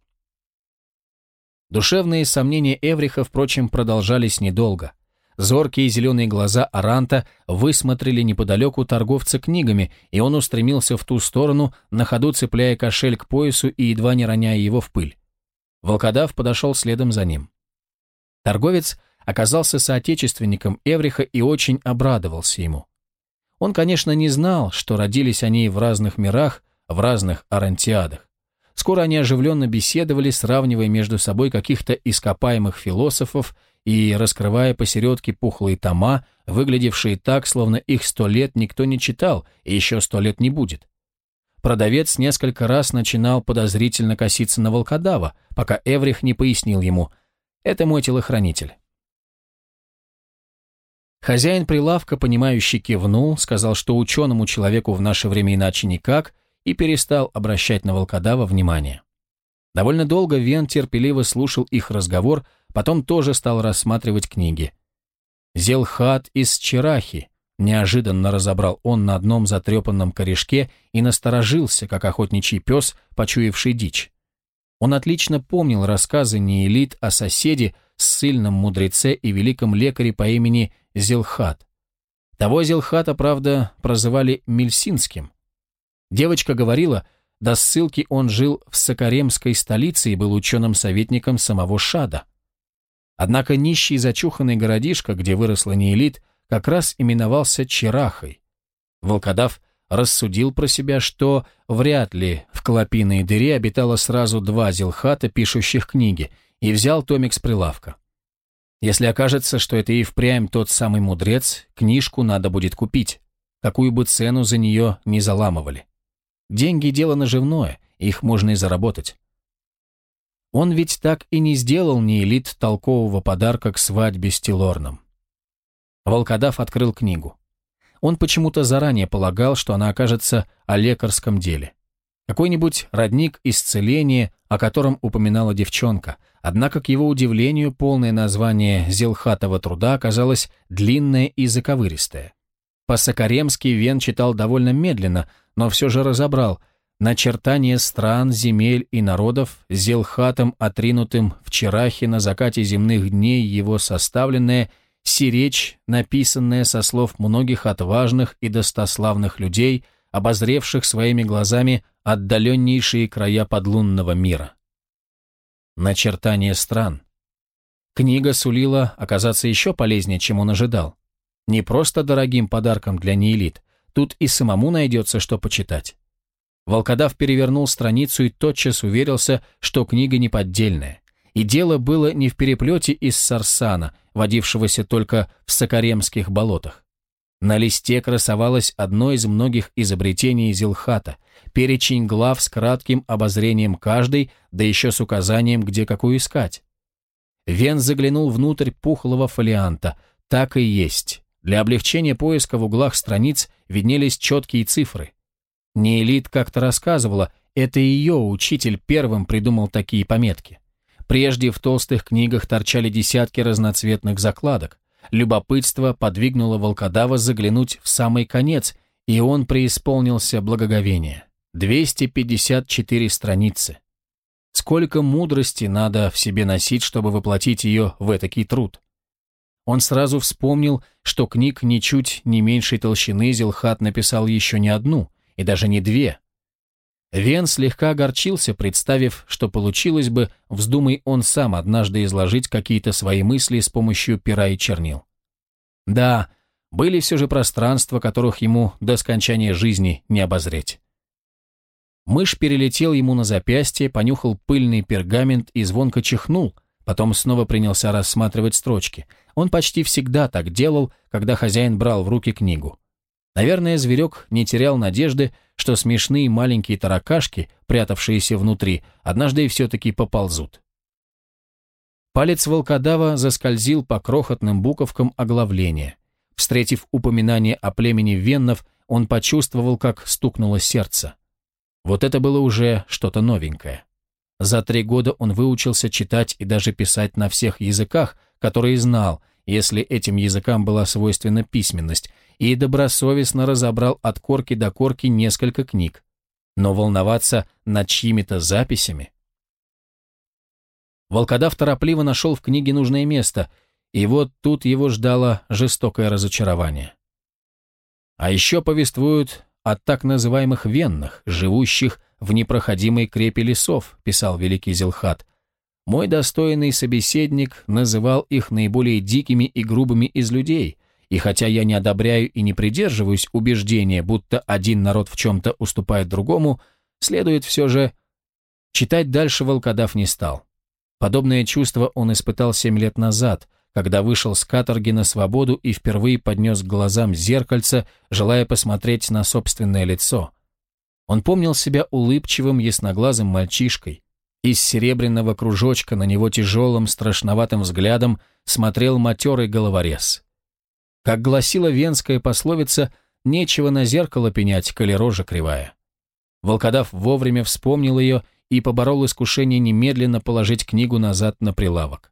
[SPEAKER 1] Душевные сомнения Эвриха, впрочем, продолжались недолго. Зоркие зеленые глаза Аранта высмотрели неподалеку торговца книгами, и он устремился в ту сторону, на ходу цепляя кошель к поясу и едва не роняя его в пыль. Волкодав подошел следом за ним. Торговец оказался соотечественником Эвриха и очень обрадовался ему. Он, конечно, не знал, что родились они в разных мирах, в разных арантиадах. Скоро они оживленно беседовали, сравнивая между собой каких-то ископаемых философов и раскрывая посередке пухлые тома, выглядевшие так, словно их сто лет никто не читал и еще сто лет не будет. Продавец несколько раз начинал подозрительно коситься на волкодава, пока Эврих не пояснил ему «Это мой телохранитель». Хозяин прилавка, понимающий, кивнул, сказал, что ученому человеку в наше время иначе никак, и перестал обращать на волкодава внимание. Довольно долго Вен терпеливо слушал их разговор, потом тоже стал рассматривать книги. «Зелхат из Черахи», — неожиданно разобрал он на одном затрепанном корешке и насторожился, как охотничий пес, почуявший дичь. Он отлично помнил рассказы Неэлит о соседе, ссыльном мудреце и великом лекаре по имени Зелхат. Того Зелхата, правда, прозывали Мельсинским. Девочка говорила, до ссылки он жил в Сокаремской столице и был ученым-советником самого Шада. Однако нищий зачуханный городишко, где выросла неэлит, как раз именовался Черахой. Волкодав рассудил про себя, что вряд ли в Клопиной дыре обитало сразу два зилхата, пишущих книги, и взял томик с прилавка. Если окажется, что это и впрямь тот самый мудрец, книжку надо будет купить, какую бы цену за нее не заламывали. Деньги – дело наживное, их можно и заработать. Он ведь так и не сделал ни элит толкового подарка к свадьбе с Тилорном. Волкодав открыл книгу. Он почему-то заранее полагал, что она окажется о лекарском деле. Какой-нибудь родник исцеления, о котором упоминала девчонка. Однако, к его удивлению, полное название Зелхатова труда оказалось длинное и заковыристое. По-сокаремски Вен читал довольно медленно, но все же разобрал начертание стран, земель и народов, зелхатом отринутым в Черахе на закате земных дней его составленное, сиречь, написанное со слов многих отважных и достославных людей, обозревших своими глазами отдаленнейшие края подлунного мира. Начертание стран. Книга сулила оказаться еще полезнее, чем он ожидал не просто дорогим подарком для неэлит, тут и самому найдется, что почитать. Волкодав перевернул страницу и тотчас уверился, что книга не поддельная. И дело было не в переплете из сарсана, водившегося только в сокаремских болотах. На листе красовалось одно из многих изобретений Зилхата, перечень глав с кратким обозрением каждой, да еще с указанием, где какую искать. Вен заглянул внутрь пухлого фолианта. Так и есть. Для облегчения поиска в углах страниц виднелись четкие цифры. Неэлит как-то рассказывала, это ее учитель первым придумал такие пометки. Прежде в толстых книгах торчали десятки разноцветных закладок. Любопытство подвигнуло волкодава заглянуть в самый конец, и он преисполнился благоговения. 254 страницы. Сколько мудрости надо в себе носить, чтобы воплотить ее в этакий труд? Он сразу вспомнил, что книг ничуть не меньшей толщины Зилхат написал еще не одну, и даже не две. Вен слегка огорчился, представив, что получилось бы, вздумай он сам однажды изложить какие-то свои мысли с помощью пера и чернил. Да, были все же пространства, которых ему до скончания жизни не обозреть. Мышь перелетел ему на запястье, понюхал пыльный пергамент и звонко чихнул, потом снова принялся рассматривать строчки — он почти всегда так делал, когда хозяин брал в руки книгу. Наверное, зверек не терял надежды, что смешные маленькие таракашки, прятавшиеся внутри, однажды и все-таки поползут. Палец волкодава заскользил по крохотным буковкам оглавления. Встретив упоминание о племени веннов, он почувствовал, как стукнуло сердце. Вот это было уже что-то новенькое. За три года он выучился читать и даже писать на всех языках, которые знал, если этим языкам была свойственна письменность, и добросовестно разобрал от корки до корки несколько книг. Но волноваться над чьими-то записями... Волкодав торопливо нашел в книге нужное место, и вот тут его ждало жестокое разочарование. А еще повествуют о так называемых веннах, живущих в непроходимой крепи лесов, писал великий Зилхат, — мой достойный собеседник называл их наиболее дикими и грубыми из людей, и хотя я не одобряю и не придерживаюсь убеждения, будто один народ в чем-то уступает другому, следует все же... Читать дальше волкодав не стал. Подобное чувство он испытал семь лет назад, когда вышел с каторги на свободу и впервые поднес к глазам зеркальце, желая посмотреть на собственное лицо. Он помнил себя улыбчивым, ясноглазым мальчишкой. Из серебряного кружочка на него тяжелым, страшноватым взглядом смотрел матерый головорез. Как гласила венская пословица, нечего на зеркало пенять, коли рожа кривая. Волкодав вовремя вспомнил ее и поборол искушение немедленно положить книгу назад на прилавок.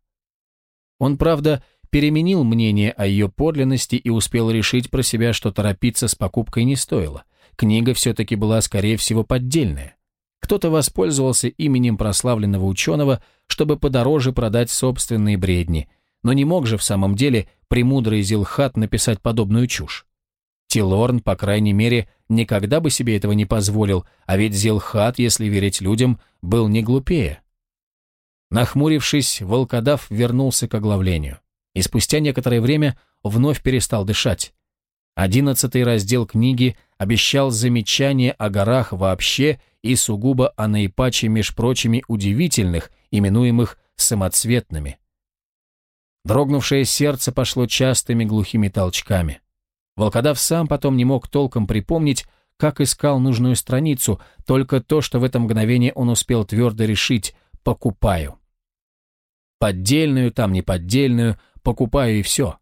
[SPEAKER 1] Он, правда, переменил мнение о ее подлинности и успел решить про себя, что торопиться с покупкой не стоило. Книга все-таки была, скорее всего, поддельная. Кто-то воспользовался именем прославленного ученого, чтобы подороже продать собственные бредни, но не мог же в самом деле премудрый Зилхат написать подобную чушь. Тилорн, по крайней мере, никогда бы себе этого не позволил, а ведь Зилхат, если верить людям, был не глупее. Нахмурившись, волкодав вернулся к оглавлению и спустя некоторое время вновь перестал дышать. Одиннадцатый раздел книги обещал замечание о горах вообще и сугубо о наипаче меж прочими удивительных, именуемых самоцветными. Дрогнувшее сердце пошло частыми глухими толчками. Волкодав сам потом не мог толком припомнить, как искал нужную страницу, только то, что в это мгновение он успел твердо решить «покупаю». Поддельную, там неподдельную, покупаю и все.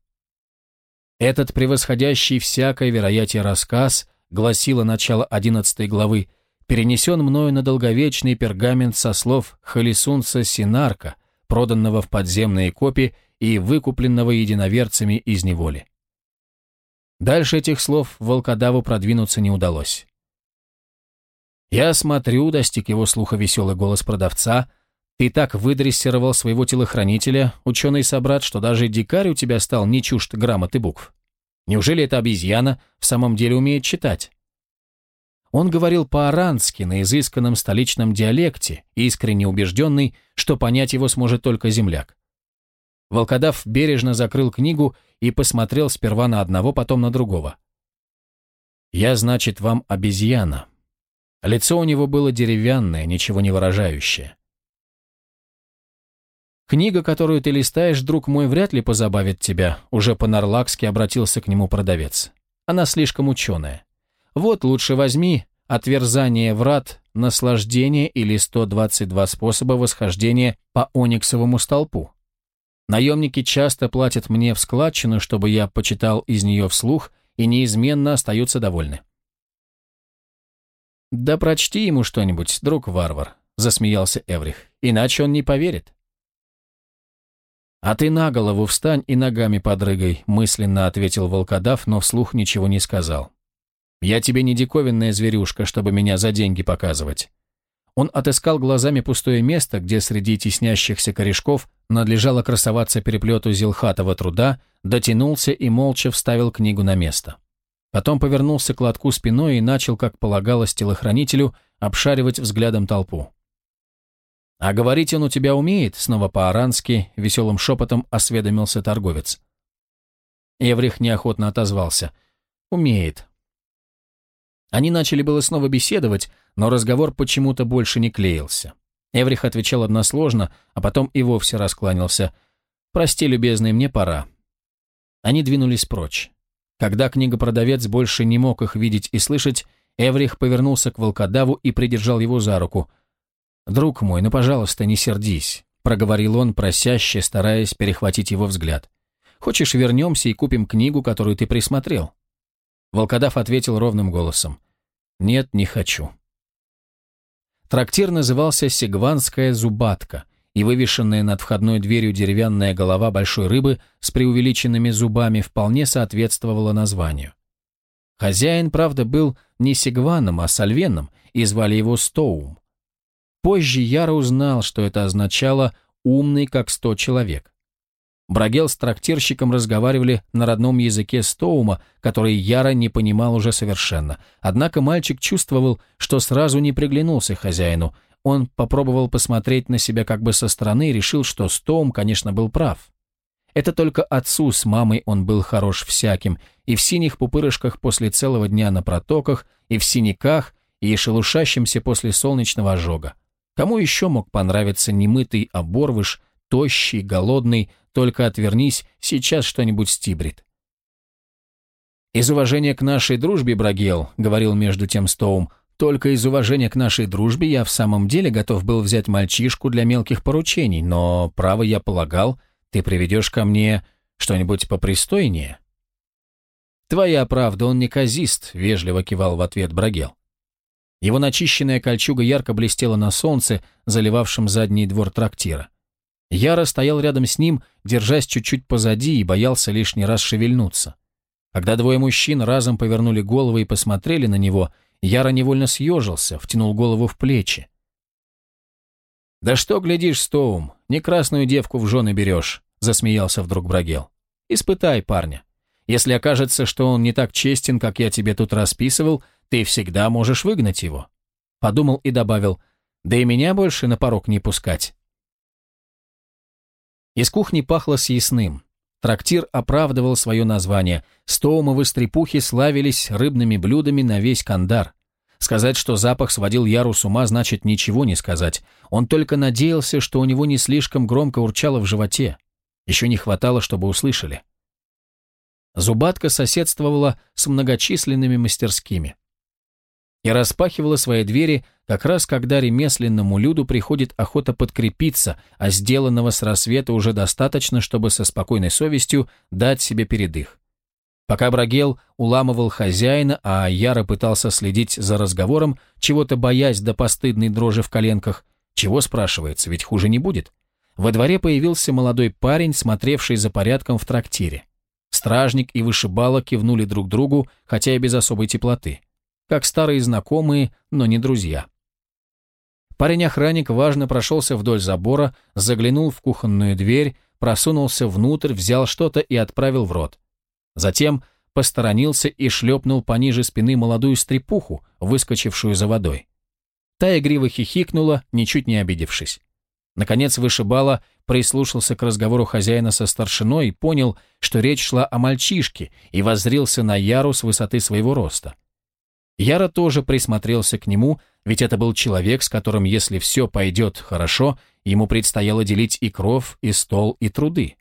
[SPEAKER 1] Этот превосходящий всякое вероятие рассказ гласило начало 11 главы перенесен мною на долговечный пергамент со слов Халисунца Синарка, проданного в подземные копи и выкупленного единоверцами из неволи. Дальше этих слов волкодаву продвинуться не удалось. «Я смотрю», — достиг его слуха веселый голос продавца, «ты так выдрессировал своего телохранителя, ученый-собрат, что даже дикарь у тебя стал не чужд грамот и букв. Неужели эта обезьяна в самом деле умеет читать?» Он говорил по-арански, на изысканном столичном диалекте, искренне убежденный, что понять его сможет только земляк. Волкодав бережно закрыл книгу и посмотрел сперва на одного, потом на другого. «Я, значит, вам обезьяна». Лицо у него было деревянное, ничего не выражающее. «Книга, которую ты листаешь, друг мой, вряд ли позабавит тебя», уже по-нарлакски обратился к нему продавец. «Она слишком ученая. Вот лучше возьми отверзание врат, наслаждение или 122 способа восхождения по ониксовому столпу. Наемники часто платят мне в складчину, чтобы я почитал из нее вслух, и неизменно остаются довольны. «Да прочти ему что-нибудь, друг варвар», — засмеялся Эврих, — «иначе он не поверит». «А ты на голову встань и ногами подрыгай», — мысленно ответил волкодав, но вслух ничего не сказал. Я тебе не диковинная зверюшка, чтобы меня за деньги показывать. Он отыскал глазами пустое место, где среди теснящихся корешков надлежало красоваться переплету зилхатого труда, дотянулся и молча вставил книгу на место. Потом повернулся к лотку спиной и начал, как полагалось телохранителю, обшаривать взглядом толпу. «А говорить он у тебя умеет?» — снова по-арански, веселым шепотом осведомился торговец. Еврих неохотно отозвался. «Умеет. Они начали было снова беседовать, но разговор почему-то больше не клеился. Эврих отвечал односложно, а потом и вовсе раскланялся. «Прости, любезный, мне пора». Они двинулись прочь. Когда книгопродавец больше не мог их видеть и слышать, Эврих повернулся к волкодаву и придержал его за руку. «Друг мой, ну, пожалуйста, не сердись», — проговорил он, просяще, стараясь перехватить его взгляд. «Хочешь, вернемся и купим книгу, которую ты присмотрел?» Волкодав ответил ровным голосом. «Нет, не хочу». Трактир назывался «Сегванская зубатка», и вывешенная над входной дверью деревянная голова большой рыбы с преувеличенными зубами вполне соответствовала названию. Хозяин, правда, был не Сигваном, а Сальвеном, и звали его Стоум. Позже Яра узнал, что это означало «умный, как сто человек». Брагел с трактирщиком разговаривали на родном языке Стоума, который Яра не понимал уже совершенно. Однако мальчик чувствовал, что сразу не приглянулся хозяину. Он попробовал посмотреть на себя как бы со стороны и решил, что Стоум, конечно, был прав. Это только отцу с мамой он был хорош всяким, и в синих пупырышках после целого дня на протоках, и в синяках, и шелушащимся после солнечного ожога. Кому еще мог понравиться немытый оборвыш, тощий, голодный, только отвернись, сейчас что-нибудь стибрит. «Из уважения к нашей дружбе, Брагел», — говорил между тем Стоум, «только из уважения к нашей дружбе я в самом деле готов был взять мальчишку для мелких поручений, но, право, я полагал, ты приведешь ко мне что-нибудь попристойнее». «Твоя правда, он не казист», — вежливо кивал в ответ Брагел. Его начищенная кольчуга ярко блестела на солнце, заливавшем задний двор трактира. Яра стоял рядом с ним, держась чуть-чуть позади и боялся лишний раз шевельнуться. Когда двое мужчин разом повернули головы и посмотрели на него, Яра невольно съежился, втянул голову в плечи. «Да что глядишь, Стоум, не красную девку в жены берешь», — засмеялся вдруг Брагел. «Испытай парня. Если окажется, что он не так честен, как я тебе тут расписывал, ты всегда можешь выгнать его». Подумал и добавил, «Да и меня больше на порог не пускать». Из кухни пахло съестным. Трактир оправдывал свое название. Стоумовы стрепухи славились рыбными блюдами на весь кандар. Сказать, что запах сводил Яру с ума, значит ничего не сказать. Он только надеялся, что у него не слишком громко урчало в животе. Еще не хватало, чтобы услышали. Зубатка соседствовала с многочисленными мастерскими и распахивала свои двери, как раз когда ремесленному люду приходит охота подкрепиться, а сделанного с рассвета уже достаточно, чтобы со спокойной совестью дать себе передых. Пока Брагел уламывал хозяина, а Яра пытался следить за разговором, чего-то боясь до постыдной дрожи в коленках, чего спрашивается, ведь хуже не будет. Во дворе появился молодой парень, смотревший за порядком в трактире. Стражник и вышибала кивнули друг другу, хотя и без особой теплоты как старые знакомые, но не друзья. Парень-охранник важно прошелся вдоль забора, заглянул в кухонную дверь, просунулся внутрь, взял что-то и отправил в рот. Затем посторонился и шлепнул пониже спины молодую стрепуху, выскочившую за водой. Та игриво хихикнула, ничуть не обидевшись. Наконец вышибала, прислушался к разговору хозяина со старшиной и понял, что речь шла о мальчишке, и воззрился на Яру с высоты своего роста. Яра тоже присмотрелся к нему, ведь это был человек, с которым, если все пойдет хорошо, ему предстояло делить и кров, и стол, и труды.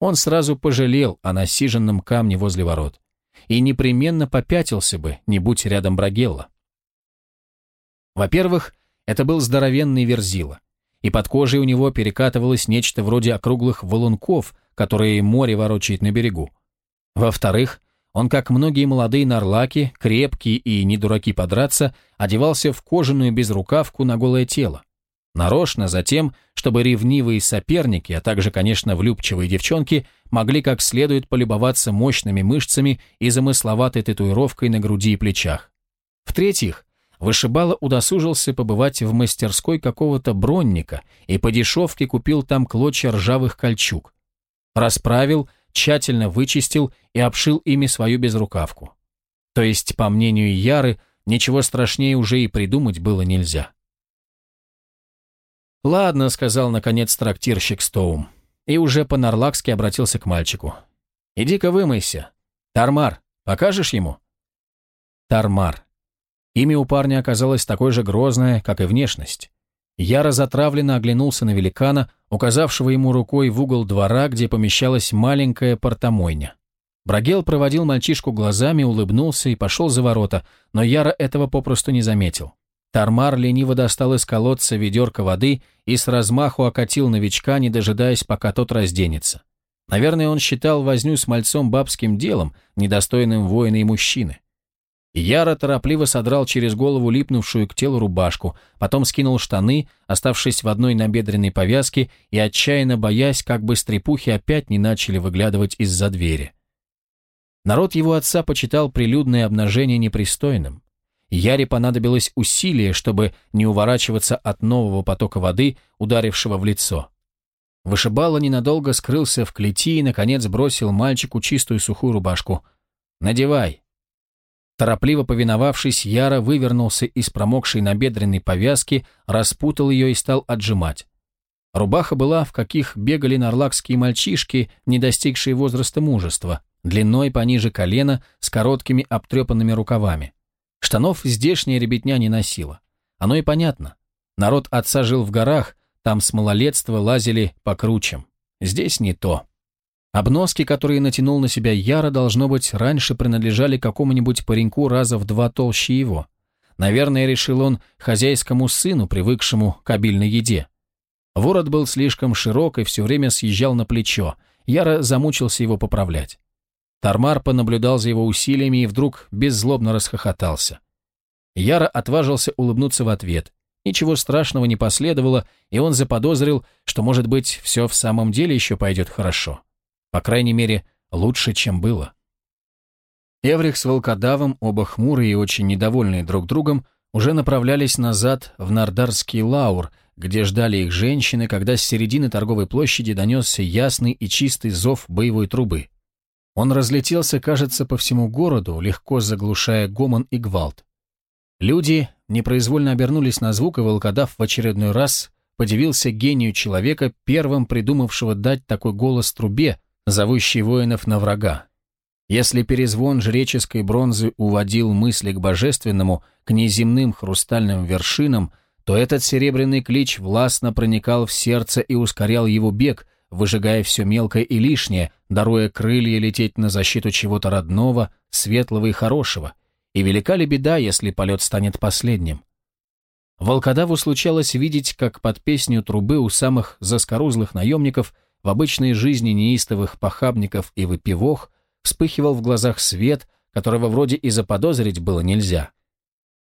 [SPEAKER 1] Он сразу пожалел о насиженном камне возле ворот и непременно попятился бы, не будь рядом Брагелла. Во-первых, это был здоровенный верзила, и под кожей у него перекатывалось нечто вроде округлых валунков, которые море ворочает на берегу. Во-вторых, он, как многие молодые нарлаки, крепкие и не дураки подраться, одевался в кожаную безрукавку на голое тело. Нарочно затем, чтобы ревнивые соперники, а также, конечно, влюбчивые девчонки, могли как следует полюбоваться мощными мышцами и замысловатой татуировкой на груди и плечах. В-третьих, вышибало удосужился побывать в мастерской какого-то бронника и по дешевке купил там клочья ржавых кольчуг. Расправил, тщательно вычистил и обшил ими свою безрукавку. То есть, по мнению Яры, ничего страшнее уже и придумать было нельзя. «Ладно», — сказал наконец трактирщик Стоум, и уже по-нарлакски обратился к мальчику. «Иди-ка вымойся. Тармар, покажешь ему?» Тармар. Имя у парня оказалось такое же грозное, как и внешность. Я разотравленно оглянулся на великана, указавшего ему рукой в угол двора, где помещалась маленькая портомойня. Брагел проводил мальчишку глазами, улыбнулся и пошел за ворота, но Яра этого попросту не заметил. Тармар лениво достал из колодца ведерко воды и с размаху окатил новичка, не дожидаясь, пока тот разденется. Наверное, он считал возню с мальцом бабским делом, недостойным воина и мужчины. Яра торопливо содрал через голову липнувшую к телу рубашку, потом скинул штаны, оставшись в одной набедренной повязке и отчаянно боясь, как бы стрепухи опять не начали выглядывать из-за двери. Народ его отца почитал прилюдное обнажение непристойным. Яре понадобилось усилие, чтобы не уворачиваться от нового потока воды, ударившего в лицо. Вышибало ненадолго скрылся в клети и, наконец, бросил мальчику чистую сухую рубашку. «Надевай!» Торопливо повиновавшись, Яра вывернулся из промокшей набедренной повязки, распутал ее и стал отжимать. Рубаха была, в каких бегали нарлакские мальчишки, не достигшие возраста мужества, длиной пониже колена, с короткими обтрепанными рукавами. Штанов здешняя ребятня не носила. Оно и понятно. Народ отца жил в горах, там с малолетства лазили по кручам. Здесь не то. Обноски, которые натянул на себя Яра, должно быть, раньше принадлежали какому-нибудь пареньку раза в два толще его. Наверное, решил он, хозяйскому сыну, привыкшему к обильной еде. Ворот был слишком широк и все время съезжал на плечо. Яра замучился его поправлять. Тармар понаблюдал за его усилиями и вдруг беззлобно расхохотался. Яра отважился улыбнуться в ответ. Ничего страшного не последовало, и он заподозрил, что, может быть, все в самом деле еще пойдет хорошо. По крайней мере, лучше, чем было. Еврих с волкодавом, оба хмурые и очень недовольные друг другом, уже направлялись назад в Нардарский лаур, где ждали их женщины, когда с середины торговой площади донесся ясный и чистый зов боевой трубы. Он разлетелся, кажется, по всему городу, легко заглушая гомон и гвалт. Люди непроизвольно обернулись на звук, и волкодав в очередной раз подивился гению человека, первым придумавшего дать такой голос трубе, зовущий воинов на врага. Если перезвон жреческой бронзы уводил мысли к божественному, к неземным хрустальным вершинам, то этот серебряный клич властно проникал в сердце и ускорял его бег, выжигая все мелкое и лишнее, даруя крылья лететь на защиту чего-то родного, светлого и хорошего. И велика ли беда, если полет станет последним? Волкодаву случалось видеть, как под песню трубы у самых заскорузлых наемников – в обычной жизни неистовых похабников и выпивох вспыхивал в глазах свет, которого вроде и заподозрить было нельзя.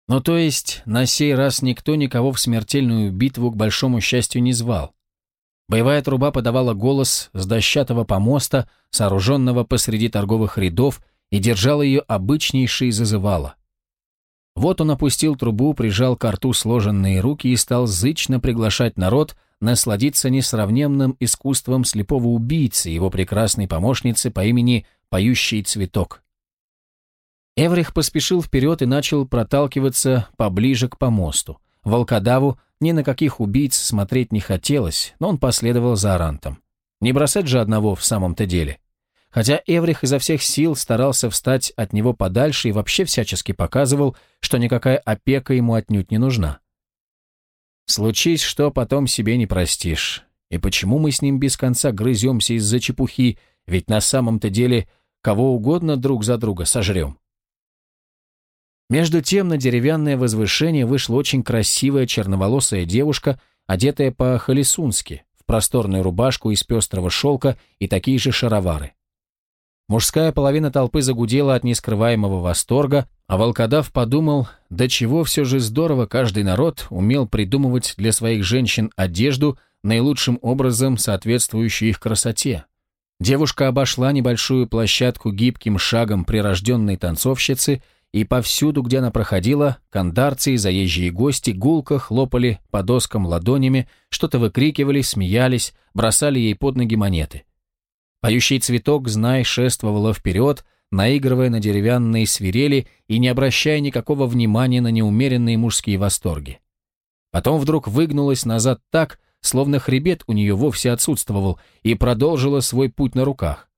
[SPEAKER 1] Но то есть на сей раз никто никого в смертельную битву к большому счастью не звал. Боевая труба подавала голос с дощатого помоста, сооруженного посреди торговых рядов, и держала ее обычнейшей зазывала. Вот он опустил трубу, прижал к рту сложенные руки и стал зычно приглашать народ насладиться несравненным искусством слепого убийцы, его прекрасной помощницы по имени Поющий Цветок. Эврих поспешил вперед и начал проталкиваться поближе к помосту. Волкодаву ни на каких убийц смотреть не хотелось, но он последовал за Арантом. Не бросать же одного в самом-то деле. Хотя Эврих изо всех сил старался встать от него подальше и вообще всячески показывал, что никакая опека ему отнюдь не нужна. Случись что, потом себе не простишь. И почему мы с ним без конца грыземся из-за чепухи, ведь на самом-то деле кого угодно друг за друга сожрем. Между тем на деревянное возвышение вышла очень красивая черноволосая девушка, одетая по Холесунски в просторную рубашку из пестрого шелка и такие же шаровары. Мужская половина толпы загудела от нескрываемого восторга, а волкодав подумал, до чего все же здорово каждый народ умел придумывать для своих женщин одежду, наилучшим образом соответствующую их красоте. Девушка обошла небольшую площадку гибким шагом прирожденной танцовщицы, и повсюду, где она проходила, кандарцы и заезжие гости гулко хлопали по доскам ладонями, что-то выкрикивали, смеялись, бросали ей под ноги монеты. Поющий цветок, знай, шествовала вперед — наигрывая на деревянные свирели и не обращая никакого внимания на неумеренные мужские восторги. Потом вдруг выгнулась назад так, словно хребет у нее вовсе отсутствовал, и продолжила свой путь на руках.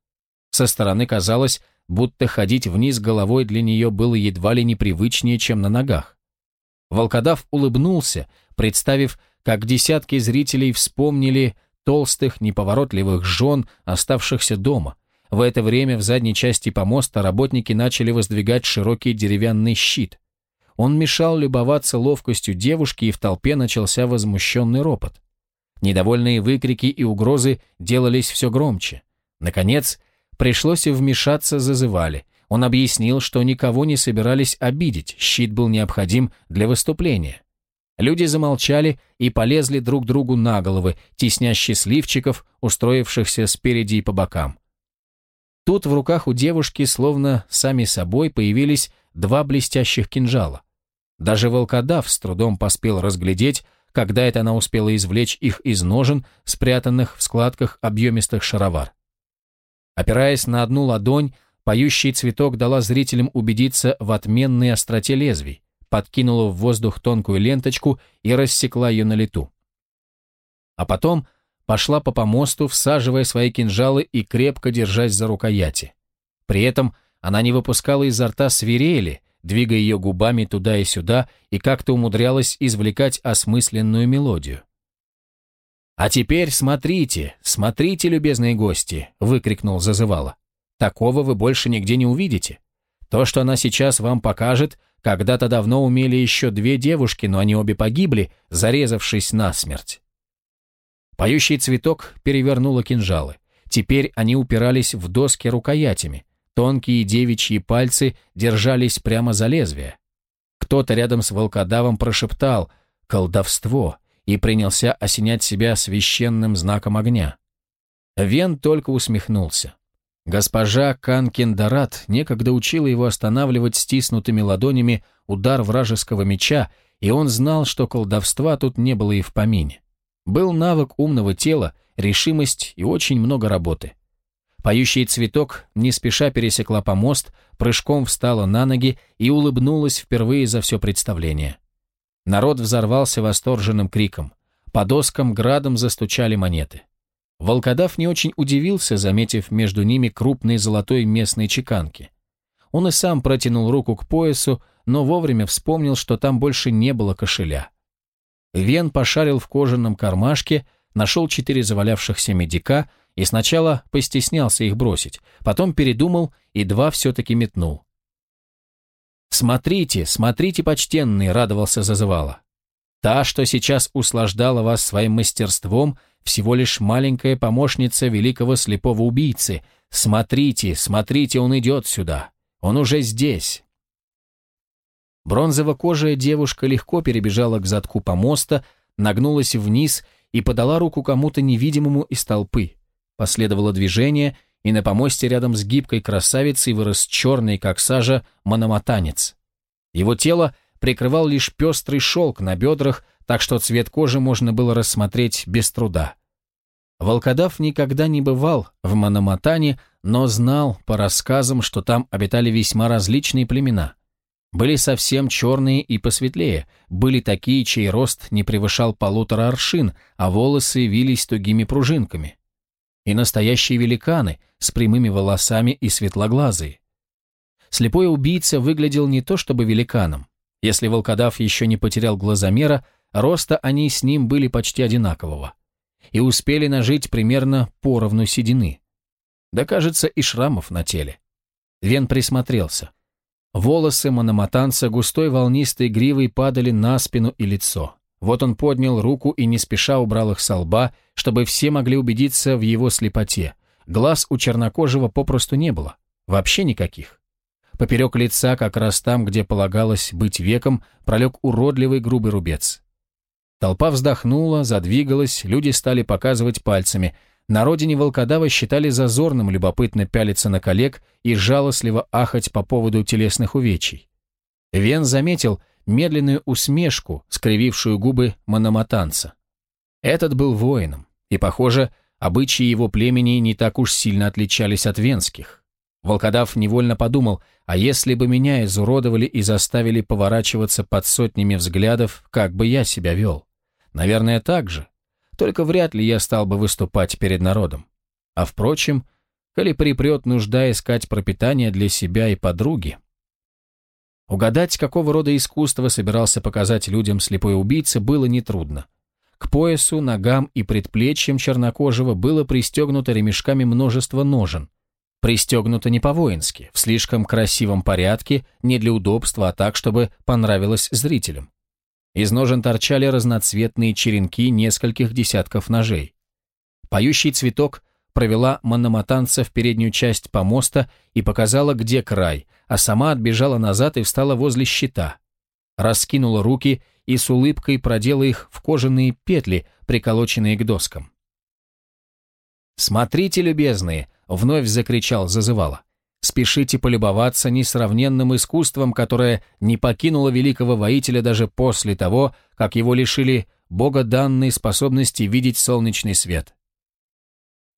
[SPEAKER 1] Со стороны казалось, будто ходить вниз головой для нее было едва ли непривычнее, чем на ногах. Волкодав улыбнулся, представив, как десятки зрителей вспомнили толстых, неповоротливых жен, оставшихся дома — в это время в задней части помоста работники начали воздвигать широкий деревянный щит. Он мешал любоваться ловкостью девушки, и в толпе начался возмущенный ропот. Недовольные выкрики и угрозы делались все громче. Наконец, пришлось и вмешаться зазывали. Он объяснил, что никого не собирались обидеть, щит был необходим для выступления. Люди замолчали и полезли друг другу на головы, тесня счастливчиков, устроившихся спереди и по бокам. Тут в руках у девушки, словно сами собой, появились два блестящих кинжала. Даже волкодав с трудом поспел разглядеть, когда это она успела извлечь их из ножен, спрятанных в складках объемистых шаровар. Опираясь на одну ладонь, поющий цветок дала зрителям убедиться в отменной остроте лезвий, подкинула в воздух тонкую ленточку и рассекла ее на лету. А потом пошла по помосту, всаживая свои кинжалы и крепко держась за рукояти. При этом она не выпускала изо рта свирели, двигая ее губами туда и сюда, и как-то умудрялась извлекать осмысленную мелодию. «А теперь смотрите, смотрите, любезные гости!» — выкрикнул зазывала. «Такого вы больше нигде не увидите. То, что она сейчас вам покажет, когда-то давно умели еще две девушки, но они обе погибли, зарезавшись насмерть. Поющий цветок перевернула кинжалы. Теперь они упирались в доски рукоятями. Тонкие девичьи пальцы держались прямо за лезвие. Кто-то рядом с волкодавом прошептал «колдовство» и принялся осенять себя священным знаком огня. Вен только усмехнулся. Госпожа Канкиндарат некогда учила его останавливать стиснутыми ладонями удар вражеского меча, и он знал, что колдовства тут не было и в помине. Был навык умного тела, решимость и очень много работы. Поющий цветок не спеша пересекла помост, прыжком встала на ноги и улыбнулась впервые за все представление. Народ взорвался восторженным криком. По доскам градом застучали монеты. Волкодав не очень удивился, заметив между ними крупные золотой местные чеканки. Он и сам протянул руку к поясу, но вовремя вспомнил, что там больше не было кошеля. Вен пошарил в кожаном кармашке, нашел четыре завалявшихся медика и сначала постеснялся их бросить, потом передумал и два все-таки метнул. «Смотрите, смотрите, почтенный!» — радовался зазывала. «Та, что сейчас услаждала вас своим мастерством, всего лишь маленькая помощница великого слепого убийцы. Смотрите, смотрите, он идет сюда. Он уже здесь!» Бронзово-кожая девушка легко перебежала к задку помоста, нагнулась вниз и подала руку кому-то невидимому из толпы. Последовало движение, и на помосте рядом с гибкой красавицей вырос черный, как сажа, мономатанец. Его тело прикрывал лишь пестрый шелк на бедрах, так что цвет кожи можно было рассмотреть без труда. Волкодав никогда не бывал в Мономатане, но знал по рассказам, что там обитали весьма различные племена. Были совсем черные и посветлее, были такие, чей рост не превышал полутора аршин, а волосы вились тугими пружинками. И настоящие великаны с прямыми волосами и светлоглазые. Слепой убийца выглядел не то чтобы великаном. Если волкодав еще не потерял глазомера, роста они с ним были почти одинакового. И успели нажить примерно поровну седины. Да, кажется, и шрамов на теле. Вен присмотрелся. Волосы мономатанца густой волнистой гривой падали на спину и лицо. Вот он поднял руку и не спеша убрал их со лба, чтобы все могли убедиться в его слепоте. Глаз у чернокожего попросту не было. Вообще никаких. Поперек лица, как раз там, где полагалось быть веком, пролег уродливый грубый рубец. Толпа вздохнула, задвигалась, люди стали показывать пальцами. На родине волкодава считали зазорным любопытно пялиться на коллег и жалостливо ахать по поводу телесных увечий. Вен заметил медленную усмешку, скривившую губы мономатанца. Этот был воином, и, похоже, обычаи его племени не так уж сильно отличались от венских. Волкодав невольно подумал, а если бы меня изуродовали и заставили поворачиваться под сотнями взглядов, как бы я себя вел? Наверное, так же, только вряд ли я стал бы выступать перед народом. А впрочем, коли припрет нужда искать пропитание для себя и подруги. Угадать, какого рода искусство собирался показать людям слепой убийца, было нетрудно. К поясу, ногам и предплечьям чернокожего было пристегнуто ремешками множество ножен. Пристегнуто не по-воински, в слишком красивом порядке, не для удобства, а так, чтобы понравилось зрителям. Из ножен торчали разноцветные черенки нескольких десятков ножей. Поющий цветок провела мономатанца в переднюю часть помоста и показала, где край, а сама отбежала назад и встала возле щита. Раскинула руки и с улыбкой продела их в кожаные петли, приколоченные к доскам. «Смотрите, любезные!» — вновь закричал зазывала спешите полюбоваться несравненным искусством, которое не покинуло великого воителя даже после того, как его лишили богоданной способности видеть солнечный свет.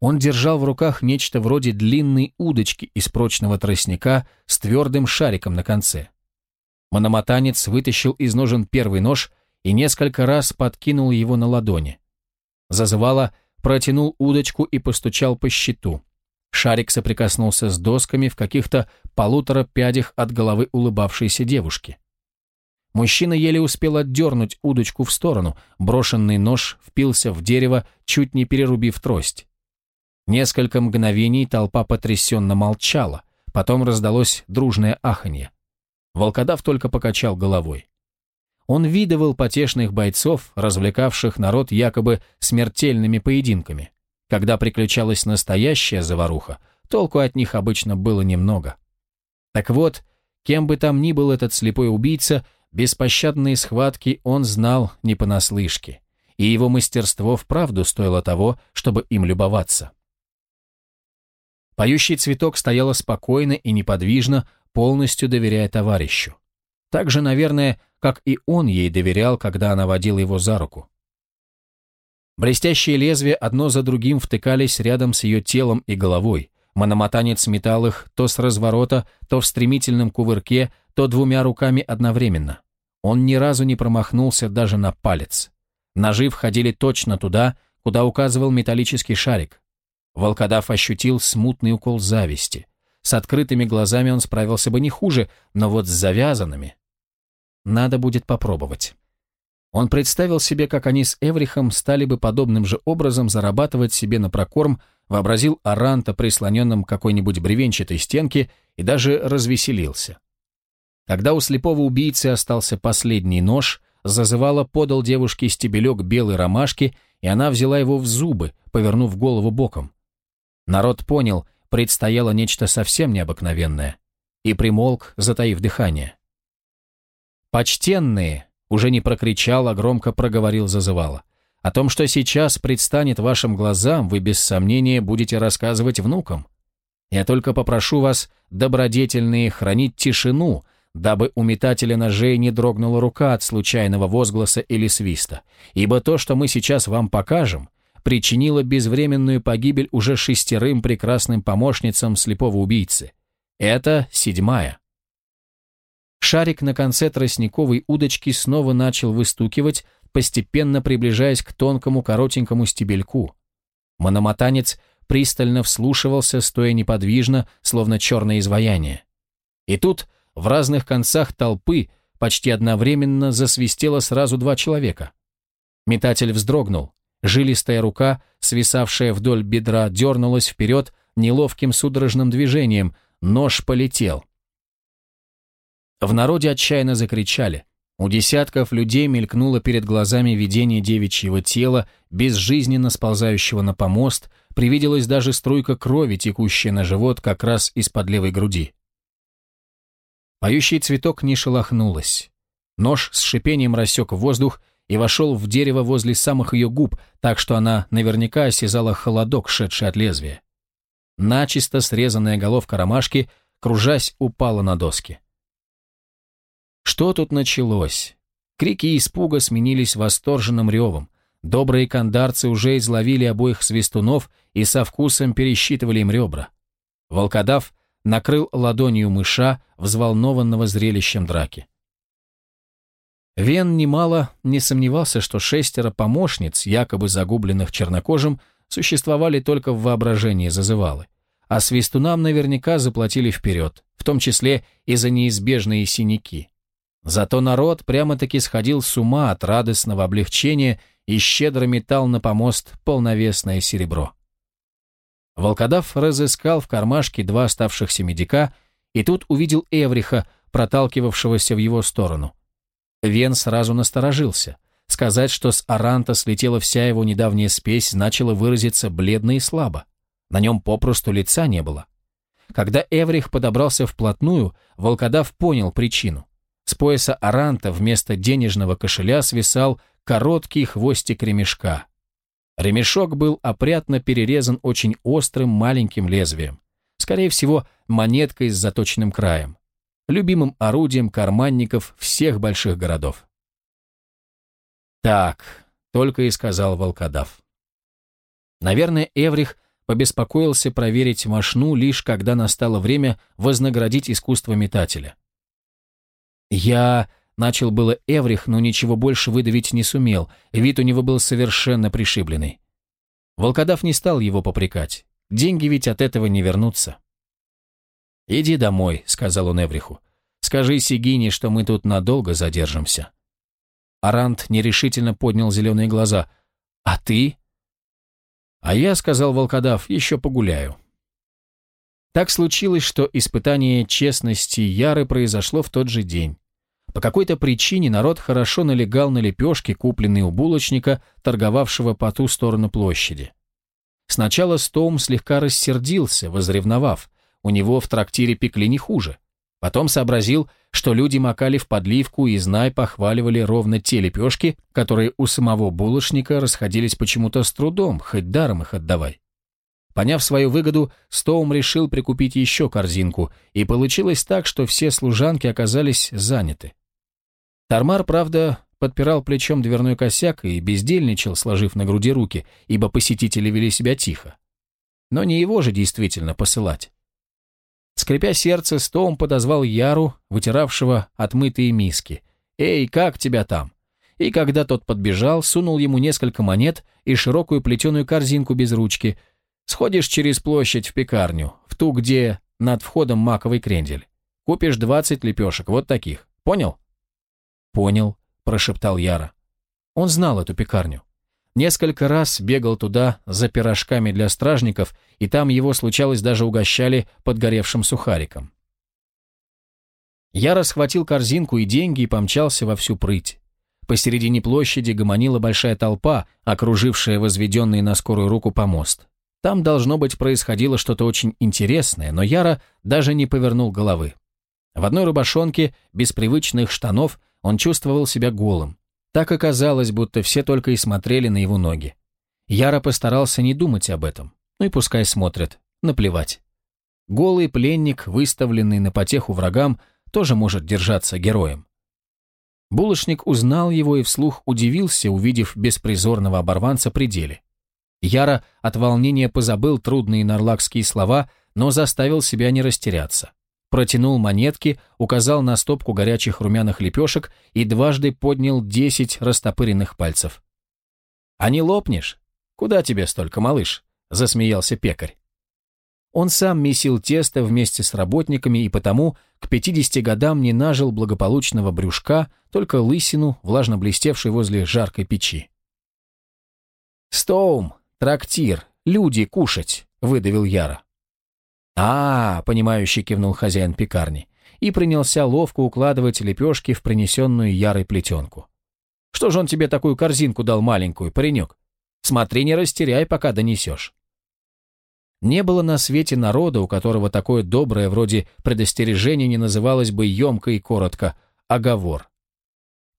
[SPEAKER 1] Он держал в руках нечто вроде длинной удочки из прочного тростника с твердым шариком на конце. Мономатанец вытащил из ножен первый нож и несколько раз подкинул его на ладони. Зазывало, протянул удочку и постучал по щиту. Шарик соприкоснулся с досками в каких-то полутора пядях от головы улыбавшейся девушки. Мужчина еле успел отдернуть удочку в сторону, брошенный нож впился в дерево, чуть не перерубив трость. Несколько мгновений толпа потрясенно молчала, потом раздалось дружное аханье. Волкодав только покачал головой. Он видывал потешных бойцов, развлекавших народ якобы смертельными поединками. Когда приключалась настоящая заваруха, толку от них обычно было немного. Так вот, кем бы там ни был этот слепой убийца, беспощадные схватки он знал не понаслышке, и его мастерство вправду стоило того, чтобы им любоваться. Поющий цветок стояла спокойно и неподвижно, полностью доверяя товарищу. Так же, наверное, как и он ей доверял, когда она водила его за руку. Блестящие лезвия одно за другим втыкались рядом с ее телом и головой. Мономатанец метал их то с разворота, то в стремительном кувырке, то двумя руками одновременно. Он ни разу не промахнулся даже на палец. Ножи входили точно туда, куда указывал металлический шарик. Волкодав ощутил смутный укол зависти. С открытыми глазами он справился бы не хуже, но вот с завязанными... Надо будет попробовать. Он представил себе, как они с Эврихом стали бы подобным же образом зарабатывать себе на прокорм, вообразил Аранта прислоненным к какой-нибудь бревенчатой стенке и даже развеселился. Когда у слепого убийцы остался последний нож, зазывала подал девушке стебелек белой ромашки, и она взяла его в зубы, повернув голову боком. Народ понял, предстояло нечто совсем необыкновенное, и примолк, затаив дыхание. «Почтенные!» уже не прокричал, а громко проговорил зазывало. О том, что сейчас предстанет вашим глазам, вы без сомнения будете рассказывать внукам. Я только попрошу вас, добродетельные, хранить тишину, дабы у метателя ножей не дрогнула рука от случайного возгласа или свиста, ибо то, что мы сейчас вам покажем, причинило безвременную погибель уже шестерым прекрасным помощницам слепого убийцы. Это седьмая, Шарик на конце тростниковой удочки снова начал выстукивать, постепенно приближаясь к тонкому коротенькому стебельку. Мономотанец пристально вслушивался, стоя неподвижно, словно черное изваяние. И тут в разных концах толпы почти одновременно засвистело сразу два человека. Метатель вздрогнул. Жилистая рука, свисавшая вдоль бедра, дернулась вперед неловким судорожным движением. Нож полетел. В народе отчаянно закричали. У десятков людей мелькнуло перед глазами видение девичьего тела, безжизненно сползающего на помост, привиделась даже струйка крови, текущая на живот как раз из-под левой груди. Поющий цветок не шелохнулась. Нож с шипением рассек воздух и вошел в дерево возле самых ее губ, так что она наверняка осязала холодок, шедший от лезвия. Начисто срезанная головка ромашки, кружась, упала на доски. Что тут началось? Крики испуга сменились восторженным ревом. Добрые кандарцы уже изловили обоих свистунов и со вкусом пересчитывали им ребра. Волкодав накрыл ладонью мыша, взволнованного зрелищем драки. Вен немало не сомневался, что шестеро помощниц, якобы загубленных чернокожим, существовали только в воображении зазывалы. А свистунам наверняка заплатили вперед, в том числе и за неизбежные синяки. Зато народ прямо-таки сходил с ума от радостного облегчения и щедро метал на помост полновесное серебро. Волкодав разыскал в кармашке два оставшихся медика и тут увидел Эвриха, проталкивавшегося в его сторону. Вен сразу насторожился. Сказать, что с Аранта слетела вся его недавняя спесь, начала выразиться бледно и слабо. На нем попросту лица не было. Когда Эврих подобрался вплотную, волкодав понял причину. С пояса аранта вместо денежного кошеля свисал короткий хвостик ремешка. Ремешок был опрятно перерезан очень острым маленьким лезвием. Скорее всего, монеткой с заточенным краем. Любимым орудием карманников всех больших городов. «Так», — только и сказал волкодав. Наверное, Эврих побеспокоился проверить мошну лишь когда настало время вознаградить искусство метателя. «Я...» Начал было Эврих, но ничего больше выдавить не сумел. Вид у него был совершенно пришибленный. Волкодав не стал его попрекать. Деньги ведь от этого не вернутся. «Иди домой», — сказал он Эвриху. «Скажи Сигине, что мы тут надолго задержимся». Арант нерешительно поднял зеленые глаза. «А ты?» «А я», — сказал волкодав, — «еще погуляю». Так случилось, что испытание честности Яры произошло в тот же день. По какой-то причине народ хорошо налегал на лепешки, купленные у булочника, торговавшего по ту сторону площади. Сначала Стоум слегка рассердился, возревновав. У него в трактире пекли не хуже. Потом сообразил, что люди макали в подливку и, знай, похваливали ровно те лепешки, которые у самого булочника расходились почему-то с трудом, хоть даром их отдавай. Поняв свою выгоду, Стоум решил прикупить еще корзинку, и получилось так, что все служанки оказались заняты. Тармар, правда, подпирал плечом дверной косяк и бездельничал, сложив на груди руки, ибо посетители вели себя тихо. Но не его же действительно посылать. Скрипя сердце, Стоум подозвал Яру, вытиравшего отмытые миски. «Эй, как тебя там?» И когда тот подбежал, сунул ему несколько монет и широкую плетеную корзинку без ручки – Сходишь через площадь в пекарню, в ту, где над входом маковый крендель. Купишь 20 лепешек, вот таких. Понял? Понял, прошептал Яра. Он знал эту пекарню. Несколько раз бегал туда за пирожками для стражников, и там его, случалось, даже угощали подгоревшим сухариком. Я расхватил корзинку и деньги и помчался во всю прыть. Посередине площади гомонила большая толпа, окружившая возведенный на скорую руку помост. Там, должно быть, происходило что-то очень интересное, но Яра даже не повернул головы. В одной рубашонке, без привычных штанов, он чувствовал себя голым. Так оказалось, будто все только и смотрели на его ноги. Яра постарался не думать об этом. Ну и пускай смотрят. Наплевать. Голый пленник, выставленный на потеху врагам, тоже может держаться героем. Булочник узнал его и вслух удивился, увидев беспризорного оборванца при деле. Яра от волнения позабыл трудные нарлакские слова, но заставил себя не растеряться. Протянул монетки, указал на стопку горячих румяных лепешек и дважды поднял десять растопыренных пальцев. «А не лопнешь? Куда тебе столько, малыш?» — засмеялся пекарь. Он сам месил тесто вместе с работниками и потому к 50 годам не нажил благополучного брюшка, только лысину, влажно блестевшей возле жаркой печи. «Стоум!» «Трактир, люди, кушать!» — выдавил Яра. «А, — понимающе кивнул хозяин пекарни, и принялся ловко укладывать лепешки в принесенную Ярой плетенку. «Что же он тебе такую корзинку дал маленькую, паренек? Смотри, не растеряй, пока донесешь». Не было на свете народа, у которого такое доброе вроде предостережение не называлось бы емко и коротко, оговор.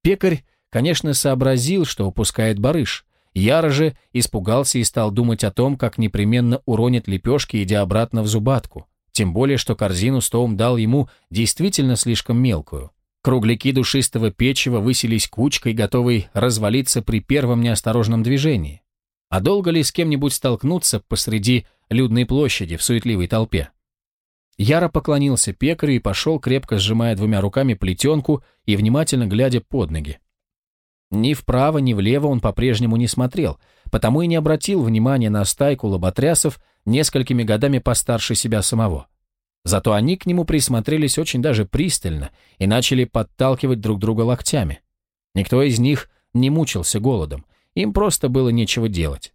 [SPEAKER 1] Пекарь, конечно, сообразил, что упускает барыш, Яра же испугался и стал думать о том, как непременно уронит лепешки, идя обратно в зубатку. Тем более, что корзину с Тоум дал ему действительно слишком мелкую. Кругляки душистого печива высились кучкой, готовой развалиться при первом неосторожном движении. А долго ли с кем-нибудь столкнуться посреди людной площади в суетливой толпе? Яра поклонился пекарю и пошел, крепко сжимая двумя руками плетенку и внимательно глядя под ноги. Ни вправо, ни влево он по-прежнему не смотрел, потому и не обратил внимания на стайку лоботрясов несколькими годами постарше себя самого. Зато они к нему присмотрелись очень даже пристально и начали подталкивать друг друга локтями. Никто из них не мучился голодом, им просто было нечего делать.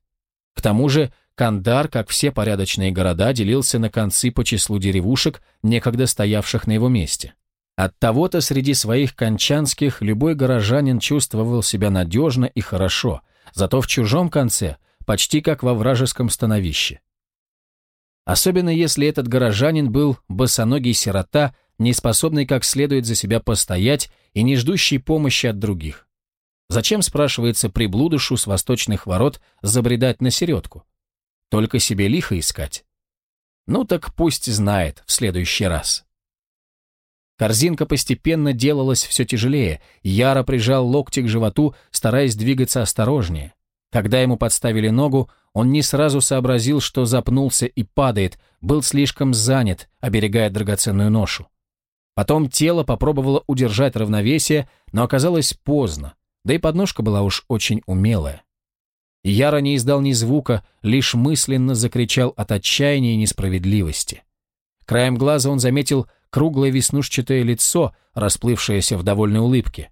[SPEAKER 1] К тому же Кандар, как все порядочные города, делился на концы по числу деревушек, некогда стоявших на его месте. От того то среди своих кончанских любой горожанин чувствовал себя надежно и хорошо, зато в чужом конце почти как во вражеском становище. Особенно если этот горожанин был босоногий сирота, не способный как следует за себя постоять и не ждущий помощи от других. Зачем, спрашивается, приблудышу с восточных ворот забредать на середку? Только себе лихо искать. Ну так пусть знает в следующий раз. Корзинка постепенно делалась все тяжелее, Яра прижал локти к животу, стараясь двигаться осторожнее. Когда ему подставили ногу, он не сразу сообразил, что запнулся и падает, был слишком занят, оберегая драгоценную ношу. Потом тело попробовало удержать равновесие, но оказалось поздно, да и подножка была уж очень умелая. Яра не издал ни звука, лишь мысленно закричал от отчаяния и несправедливости. Краем глаза он заметил круглое веснушчатое лицо, расплывшееся в довольной улыбке.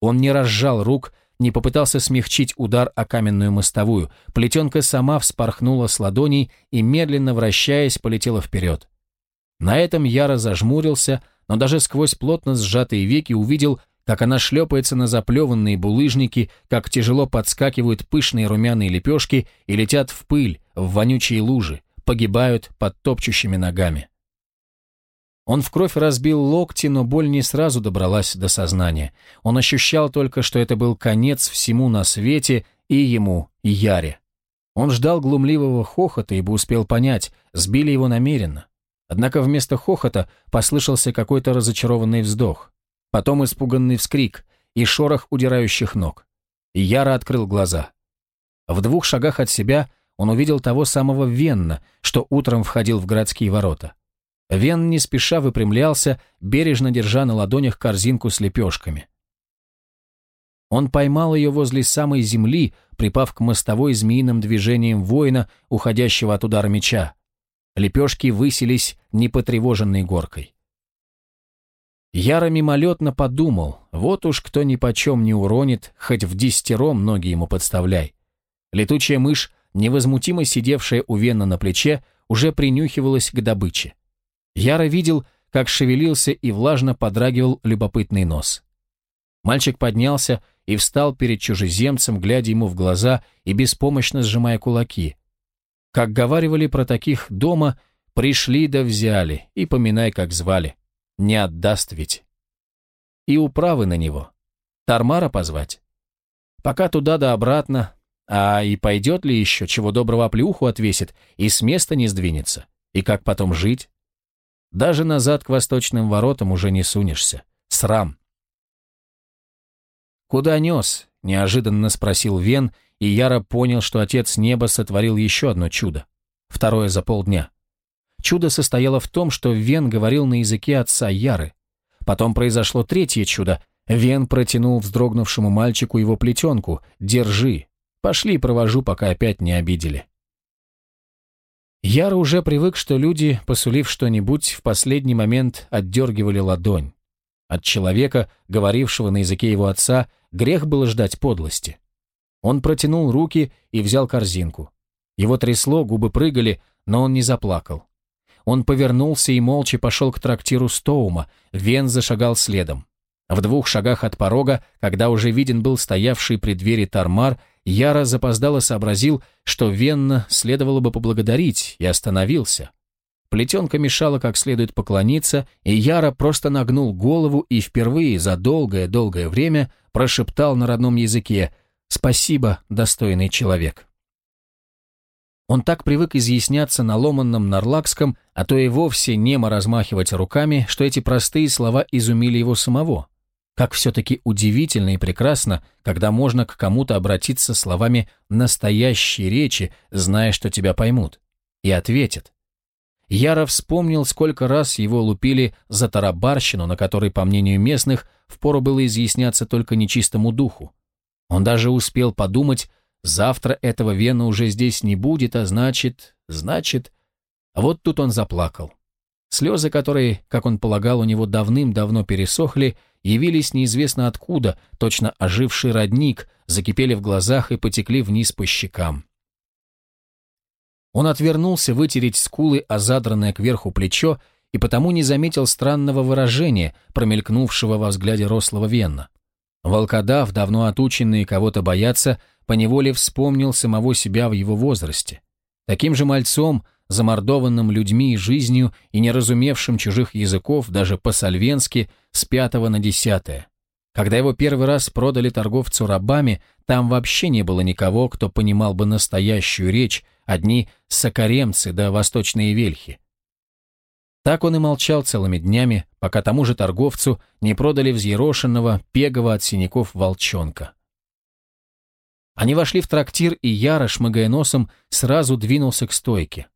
[SPEAKER 1] Он не разжал рук, не попытался смягчить удар о каменную мостовую. Плетенка сама вспорхнула с ладоней и, медленно вращаясь, полетела вперед. На этом Яра зажмурился, но даже сквозь плотно сжатые веки увидел, как она шлепается на заплеванные булыжники, как тяжело подскакивают пышные румяные лепешки и летят в пыль, в вонючие лужи, погибают под топчущими ногами. Он в кровь разбил локти, но боль не сразу добралась до сознания. Он ощущал только, что это был конец всему на свете и ему, и Яре. Он ждал глумливого хохота, ибо успел понять, сбили его намеренно. Однако вместо хохота послышался какой-то разочарованный вздох. Потом испуганный вскрик и шорох удирающих ног. И Яра открыл глаза. В двух шагах от себя он увидел того самого Венна, что утром входил в городские ворота. Вен не спеша выпрямлялся, бережно держа на ладонях корзинку с лепешками. Он поймал ее возле самой земли, припав к мостовой змеиным движением воина, уходящего от удара меча. Лепешки высились непотревоженной горкой. Яро мимолетно подумал, вот уж кто ни почем не уронит, хоть в десятером ноги ему подставляй. Летучая мышь, невозмутимо сидевшая у Вена на плече, уже принюхивалась к добыче. Яра видел, как шевелился и влажно подрагивал любопытный нос. Мальчик поднялся и встал перед чужеземцем, глядя ему в глаза и беспомощно сжимая кулаки. Как говаривали про таких дома, пришли да взяли, и поминай, как звали. Не отдаст ведь. И управы на него. Тармара позвать? Пока туда да обратно, а и пойдет ли еще, чего доброго плюху отвесит, и с места не сдвинется. И как потом жить? Даже назад к восточным воротам уже не сунешься. Срам. «Куда нес?» — неожиданно спросил Вен, и Яра понял, что Отец Неба сотворил еще одно чудо. Второе за полдня. Чудо состояло в том, что Вен говорил на языке отца Яры. Потом произошло третье чудо. Вен протянул вздрогнувшему мальчику его плетенку. «Держи. Пошли, провожу, пока опять не обидели». Яра уже привык, что люди, посулив что-нибудь, в последний момент отдергивали ладонь. От человека, говорившего на языке его отца, грех было ждать подлости. Он протянул руки и взял корзинку. Его трясло, губы прыгали, но он не заплакал. Он повернулся и молча пошел к трактиру Стоума, Вен зашагал следом. В двух шагах от порога, когда уже виден был стоявший при двери Тармар, Яра запоздало сообразил, что Венна следовало бы поблагодарить, и остановился. Плетенка мешала как следует поклониться, и Яра просто нагнул голову и впервые за долгое-долгое время прошептал на родном языке «Спасибо, достойный человек». Он так привык изъясняться на ломанном нарлакском, а то и вовсе немо размахивать руками, что эти простые слова изумили его самого. Как все-таки удивительно и прекрасно, когда можно к кому-то обратиться словами настоящей речи, зная, что тебя поймут. И ответят. Яро вспомнил, сколько раз его лупили за тарабарщину, на которой, по мнению местных, впору было изъясняться только нечистому духу. Он даже успел подумать, завтра этого вена уже здесь не будет, а значит, значит... Вот тут он заплакал. Слезы, которые, как он полагал, у него давным-давно пересохли, явились неизвестно откуда, точно оживший родник, закипели в глазах и потекли вниз по щекам. Он отвернулся вытереть скулы о задранное кверху плечо и потому не заметил странного выражения, промелькнувшего во взгляде рослого Венна. Волкодав, давно отученный кого-то бояться, поневоле вспомнил самого себя в его возрасте. Таким же мальцом, замордованным людьми и жизнью и не разумевшим чужих языков даже по-сальвенски с пятого на десятое. Когда его первый раз продали торговцу рабами, там вообще не было никого, кто понимал бы настоящую речь, одни сокаремцы да восточные вельхи. Так он и молчал целыми днями, пока тому же торговцу не продали взъерошенного, пегого от синяков волчонка. Они вошли в трактир, и Яра, шмыгая носом, сразу двинулся к стойке.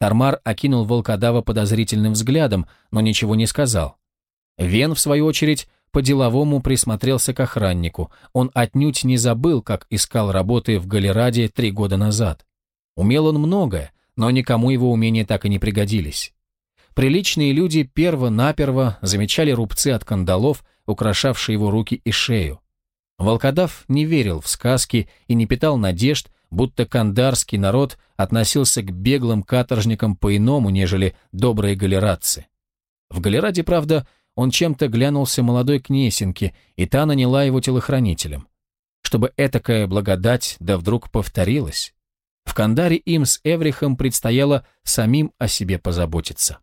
[SPEAKER 1] Тармар окинул волкодава подозрительным взглядом, но ничего не сказал. Вен, в свою очередь, по-деловому присмотрелся к охраннику. Он отнюдь не забыл, как искал работы в Галераде три года назад. Умел он многое, но никому его умения так и не пригодились. Приличные люди перво-наперво замечали рубцы от кандалов, украшавшие его руки и шею. Волкодав не верил в сказки и не питал надежд, будто кандарский народ относился к беглым каторжникам по-иному, нежели добрые галератцы. В галерате, правда, он чем-то глянулся молодой кнесенке, и та наняла его телохранителем. Чтобы этакая благодать да вдруг повторилась. В Кандаре им с Эврихом предстояло самим о себе позаботиться.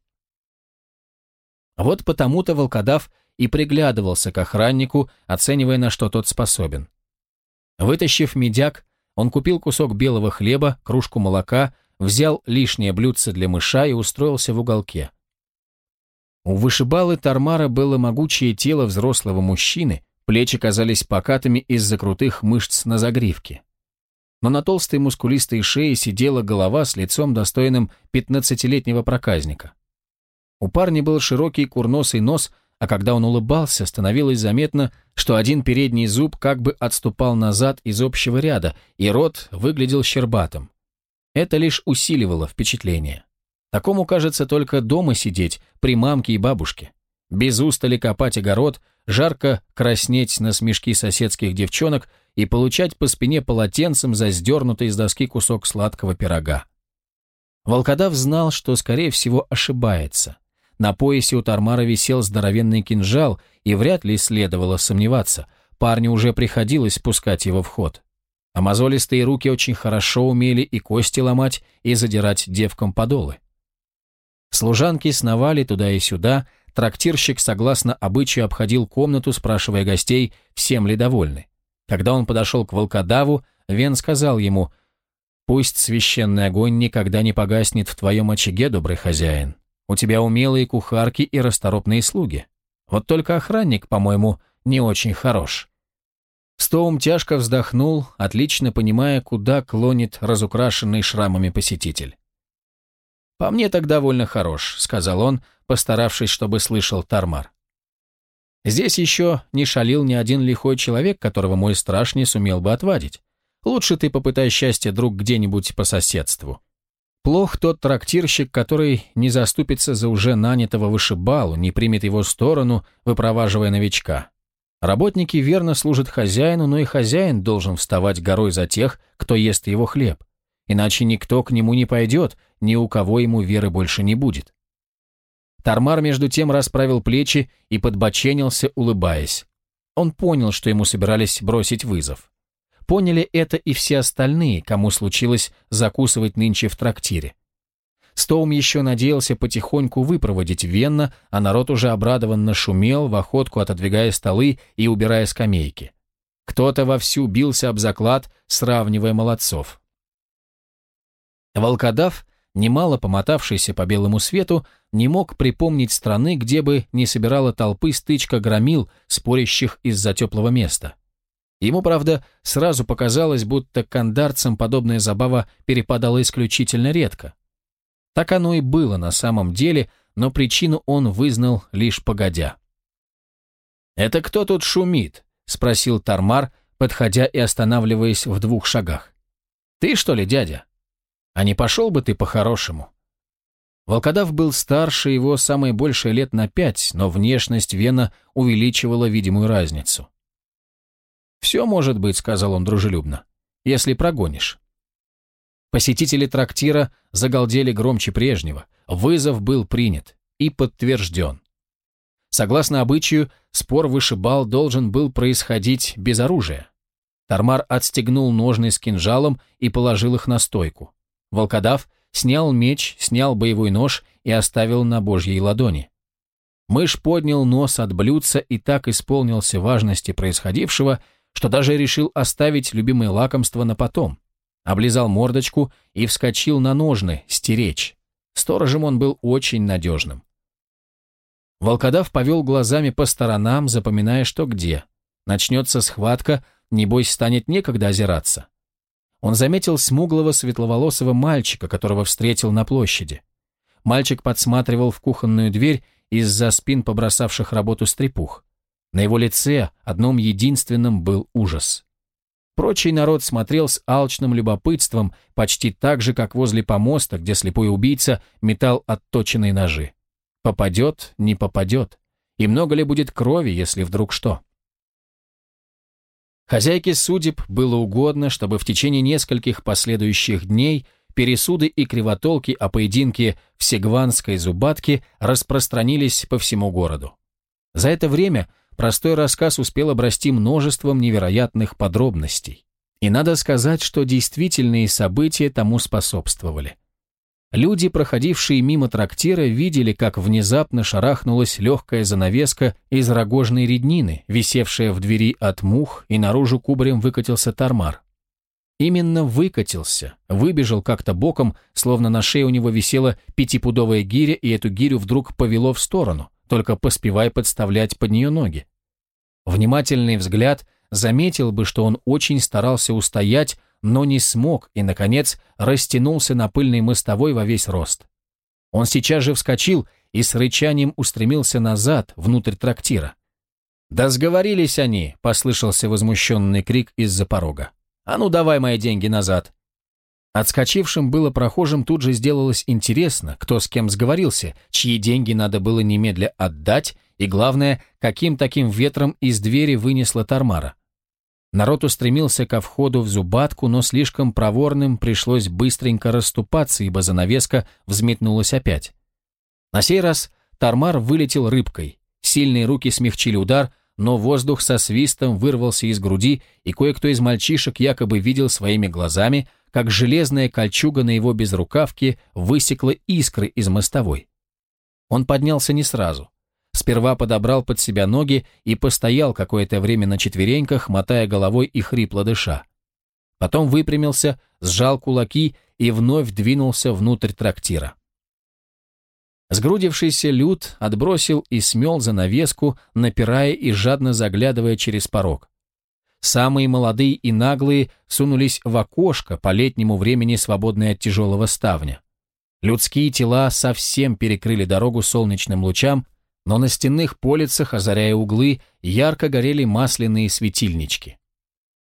[SPEAKER 1] Вот потому-то волкодав и приглядывался к охраннику, оценивая, на что тот способен. Вытащив медяк, он купил кусок белого хлеба, кружку молока, взял лишнее блюдце для мыша и устроился в уголке. У вышибалы Тармара было могучее тело взрослого мужчины, плечи казались покатыми из-за крутых мышц на загривке. Но на толстой мускулистой шее сидела голова с лицом, достойным 15-летнего проказника. У парня был широкий курносый нос а когда он улыбался, становилось заметно, что один передний зуб как бы отступал назад из общего ряда, и рот выглядел щербатым. Это лишь усиливало впечатление. Такому, кажется, только дома сидеть, при мамке и бабушке. Без устали копать огород, жарко краснеть на смешки соседских девчонок и получать по спине полотенцем за сдернутый из доски кусок сладкого пирога. Волкодав знал, что, скорее всего, ошибается – на поясе у Тармара висел здоровенный кинжал, и вряд ли следовало сомневаться. Парню уже приходилось пускать его в ход. А мозолистые руки очень хорошо умели и кости ломать, и задирать девкам подолы. Служанки сновали туда и сюда, трактирщик, согласно обычаю, обходил комнату, спрашивая гостей, всем ли довольны. Когда он подошел к волкодаву, Вен сказал ему, «Пусть священный огонь никогда не погаснет в твоем очаге, добрый хозяин». У тебя умелые кухарки и расторопные слуги. Вот только охранник, по-моему, не очень хорош». Стоум тяжко вздохнул, отлично понимая, куда клонит разукрашенный шрамами посетитель. «По мне так довольно хорош», — сказал он, постаравшись, чтобы слышал Тармар. «Здесь еще не шалил ни один лихой человек, которого мой страж не сумел бы отвадить. Лучше ты попытай счастье, друг, где-нибудь по соседству». Плох тот трактирщик, который не заступится за уже нанятого вышибалу, не примет его сторону, выпроваживая новичка. Работники верно служат хозяину, но и хозяин должен вставать горой за тех, кто ест его хлеб. Иначе никто к нему не пойдет, ни у кого ему веры больше не будет. Тармар, между тем, расправил плечи и подбоченился, улыбаясь. Он понял, что ему собирались бросить вызов поняли это и все остальные, кому случилось закусывать нынче в трактире. Стоум еще надеялся потихоньку выпроводить Венна, а народ уже обрадованно шумел, в охотку отодвигая столы и убирая скамейки. Кто-то вовсю бился об заклад, сравнивая молодцов. Волкодав, немало помотавшийся по белому свету, не мог припомнить страны, где бы не собирала толпы стычка громил, спорящих из-за теплого места. Ему, правда, сразу показалось, будто кандарцам подобная забава перепадала исключительно редко. Так оно и было на самом деле, но причину он вызнал лишь погодя. «Это кто тут шумит?» — спросил Тармар, подходя и останавливаясь в двух шагах. «Ты, что ли, дядя? А не пошел бы ты по-хорошему?» Волкодав был старше его самое большее лет на пять, но внешность Вена увеличивала видимую разницу. «Все может быть», — сказал он дружелюбно, — «если прогонишь». Посетители трактира загалдели громче прежнего. Вызов был принят и подтвержден. Согласно обычаю, спор вышибал должен был происходить без оружия. Тармар отстегнул ножны с кинжалом и положил их на стойку. Волкодав снял меч, снял боевой нож и оставил на божьей ладони. Мышь поднял нос от блюдца и так исполнился важности происходившего, что даже решил оставить любимое лакомство на потом. Облизал мордочку и вскочил на ножны, стеречь. Сторожем он был очень надежным. Волкодав повел глазами по сторонам, запоминая, что где. Начнется схватка, небось, станет некогда озираться. Он заметил смуглого светловолосого мальчика, которого встретил на площади. Мальчик подсматривал в кухонную дверь из-за спин побросавших работу стрепух. На его лице одном единственном, был ужас. Прочий народ смотрел с алчным любопытством, почти так же, как возле помоста, где слепой убийца метал отточенные ножи. Попадет, не попадет. И много ли будет крови, если вдруг что? Хозяйке судеб было угодно, чтобы в течение нескольких последующих дней пересуды и кривотолки о поединке в сегванской зубатке распространились по всему городу. За это время простой рассказ успел обрасти множеством невероятных подробностей. И надо сказать, что действительные события тому способствовали. Люди, проходившие мимо трактира, видели, как внезапно шарахнулась легкая занавеска из рогожной реднины, висевшая в двери от мух, и наружу кубарем выкатился Тармар. Именно выкатился, выбежал как-то боком, словно на шее у него висела пятипудовая гиря, и эту гирю вдруг повело в сторону только поспевай подставлять под нее ноги. Внимательный взгляд заметил бы, что он очень старался устоять, но не смог и, наконец, растянулся на пыльной мостовой во весь рост. Он сейчас же вскочил и с рычанием устремился назад, внутрь трактира. «Да сговорились они!» — послышался возмущенный крик из-за порога. «А ну давай мои деньги назад!» Отскочившим было прохожим тут же сделалось интересно, кто с кем сговорился, чьи деньги надо было немедля отдать, и главное, каким таким ветром из двери вынесла Тармара. Народ устремился ко входу в зубатку, но слишком проворным пришлось быстренько расступаться, ибо занавеска взметнулась опять. На сей раз Тармар вылетел рыбкой. Сильные руки смягчили удар, но воздух со свистом вырвался из груди, и кое-кто из мальчишек якобы видел своими глазами, как железная кольчуга на его безрукавке высекла искры из мостовой. Он поднялся не сразу. Сперва подобрал под себя ноги и постоял какое-то время на четвереньках, мотая головой и хрипло дыша. Потом выпрямился, сжал кулаки и вновь двинулся внутрь трактира. Сгрудившийся люд отбросил и смел занавеску, напирая и жадно заглядывая через порог. Самые молодые и наглые сунулись в окошко, по летнему времени свободное от тяжелого ставня. Людские тела совсем перекрыли дорогу солнечным лучам, но на стенных полицах, озаряя углы, ярко горели масляные светильнички.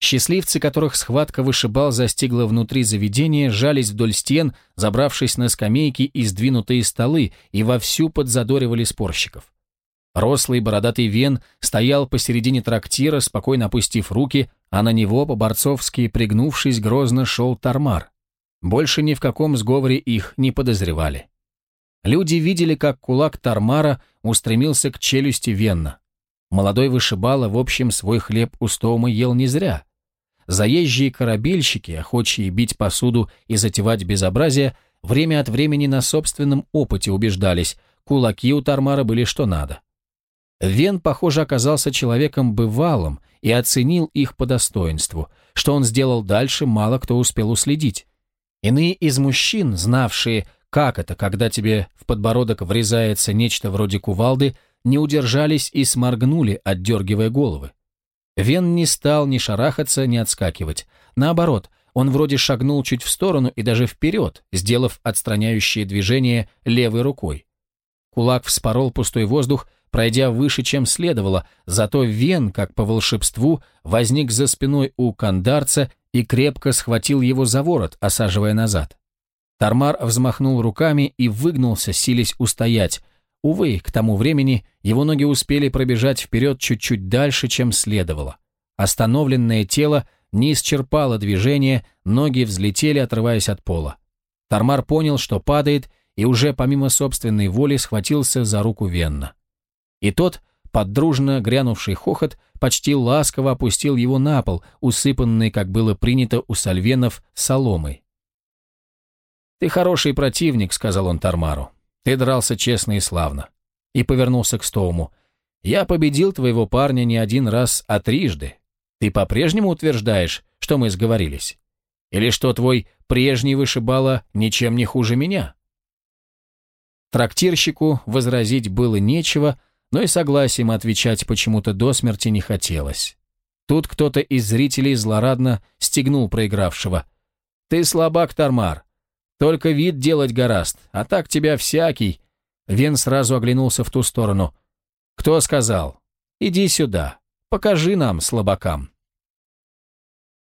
[SPEAKER 1] Счастливцы, которых схватка вышибал, застигла внутри заведения, жались вдоль стен, забравшись на скамейки и сдвинутые столы, и вовсю подзадоривали спорщиков. Рослый бородатый вен стоял посередине трактира, спокойно опустив руки, а на него, по-борцовски пригнувшись, грозно шел Тармар. Больше ни в каком сговоре их не подозревали. Люди видели, как кулак Тармара устремился к челюсти Венна. Молодой вышибала, в общем, свой хлеб у Стоума ел не зря. Заезжие корабельщики, охочие бить посуду и затевать безобразие, время от времени на собственном опыте убеждались, кулаки у Тармара были что надо. Вен, похоже, оказался человеком бывалым и оценил их по достоинству. Что он сделал дальше, мало кто успел уследить. Иные из мужчин, знавшие, как это, когда тебе в подбородок врезается нечто вроде кувалды, не удержались и сморгнули, отдергивая головы. Вен не стал ни шарахаться, ни отскакивать. Наоборот, он вроде шагнул чуть в сторону и даже вперед, сделав отстраняющее движение левой рукой. Кулак вспорол пустой воздух, пройдя выше, чем следовало, зато Вен, как по волшебству, возник за спиной у кандарца и крепко схватил его за ворот, осаживая назад. Тармар взмахнул руками и выгнулся, сились устоять. Увы, к тому времени его ноги успели пробежать вперед чуть-чуть дальше, чем следовало. Остановленное тело не исчерпало движение, ноги взлетели, отрываясь от пола. Тармар понял, что падает, и уже помимо собственной воли схватился за руку Венна. И тот, поддружно грянувший хохот, почти ласково опустил его на пол, усыпанный, как было принято у сальвенов, соломой. «Ты хороший противник», — сказал он Тармару. «Ты дрался честно и славно». И повернулся к Стоуму. «Я победил твоего парня не один раз, а трижды. Ты по-прежнему утверждаешь, что мы сговорились? Или что твой прежний вышибала ничем не хуже меня?» Трактирщику возразить было нечего, — но и согласием отвечать почему-то до смерти не хотелось. Тут кто-то из зрителей злорадно стегнул проигравшего. «Ты слабак, Тармар. Только вид делать гораст, а так тебя всякий...» Вен сразу оглянулся в ту сторону. «Кто сказал? Иди сюда. Покажи нам, слабакам».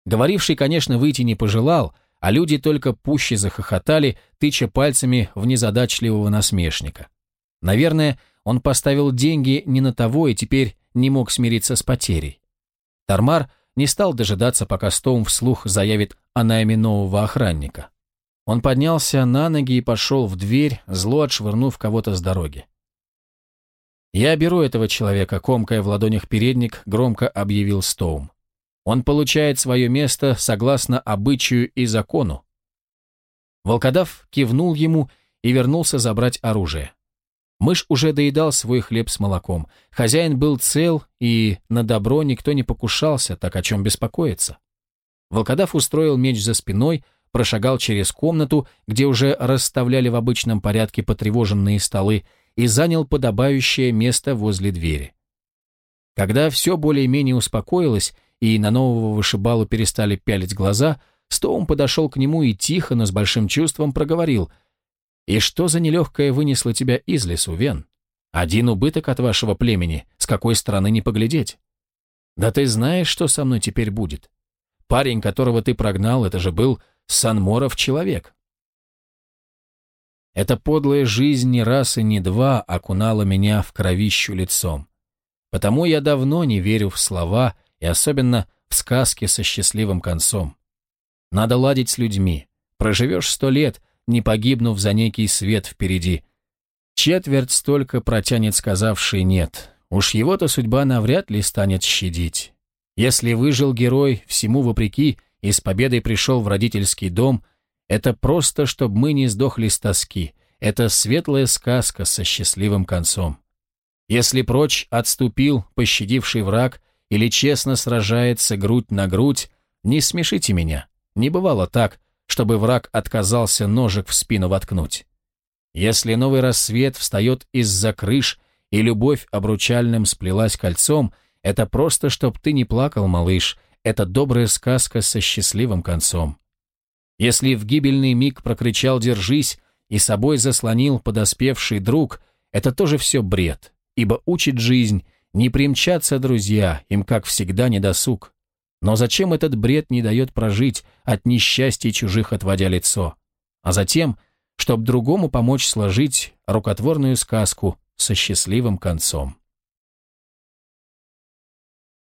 [SPEAKER 1] Говоривший, конечно, выйти не пожелал, а люди только пуще захохотали, тыча пальцами в незадачливого насмешника. Наверное, он поставил деньги не на того и теперь не мог смириться с потерей. Тармар не стал дожидаться, пока Стоун вслух заявит о найме нового охранника. Он поднялся на ноги и пошел в дверь, зло отшвырнув кого-то с дороги. «Я беру этого человека», — комкая в ладонях передник, громко объявил Стоум. «Он получает свое место согласно обычаю и закону». Волкодав кивнул ему и вернулся забрать оружие. Мышь уже доедал свой хлеб с молоком. Хозяин был цел, и на добро никто не покушался, так о чем беспокоиться. Волкодав устроил меч за спиной, прошагал через комнату, где уже расставляли в обычном порядке потревоженные столы, и занял подобающее место возле двери. Когда все более-менее успокоилось, и на нового вышибалу перестали пялить глаза, Стоун подошел к нему и тихо, но с большим чувством проговорил — и что за нелегкое вынесло тебя из лесу, Вен? Один убыток от вашего племени, с какой стороны не поглядеть. Да ты знаешь, что со мной теперь будет. Парень, которого ты прогнал, это же был Санморов человек. Эта подлая жизнь ни раз и ни два окунала меня в кровищу лицом. Потому я давно не верю в слова и особенно в сказки со счастливым концом. Надо ладить с людьми. Проживешь сто лет, не погибнув за некий свет впереди. Четверть столько протянет сказавший «нет». Уж его-то судьба навряд ли станет щадить. Если выжил герой всему вопреки и с победой пришел в родительский дом, это просто, чтобы мы не сдохли с тоски. Это светлая сказка со счастливым концом. Если прочь отступил пощадивший враг или честно сражается грудь на грудь, не смешите меня. Не бывало так, чтобы враг отказался ножик в спину воткнуть. Если новый рассвет встает из-за крыш, и любовь обручальным сплелась кольцом, это просто, чтоб ты не плакал, малыш, это добрая сказка со счастливым концом. Если в гибельный миг прокричал «держись» и собой заслонил подоспевший друг, это тоже все бред, ибо учит жизнь, не примчатся друзья, им, как всегда, недосуг. Но зачем этот бред не дает прожить, от несчастья чужих отводя лицо? А затем, чтобы другому помочь сложить рукотворную сказку со счастливым концом.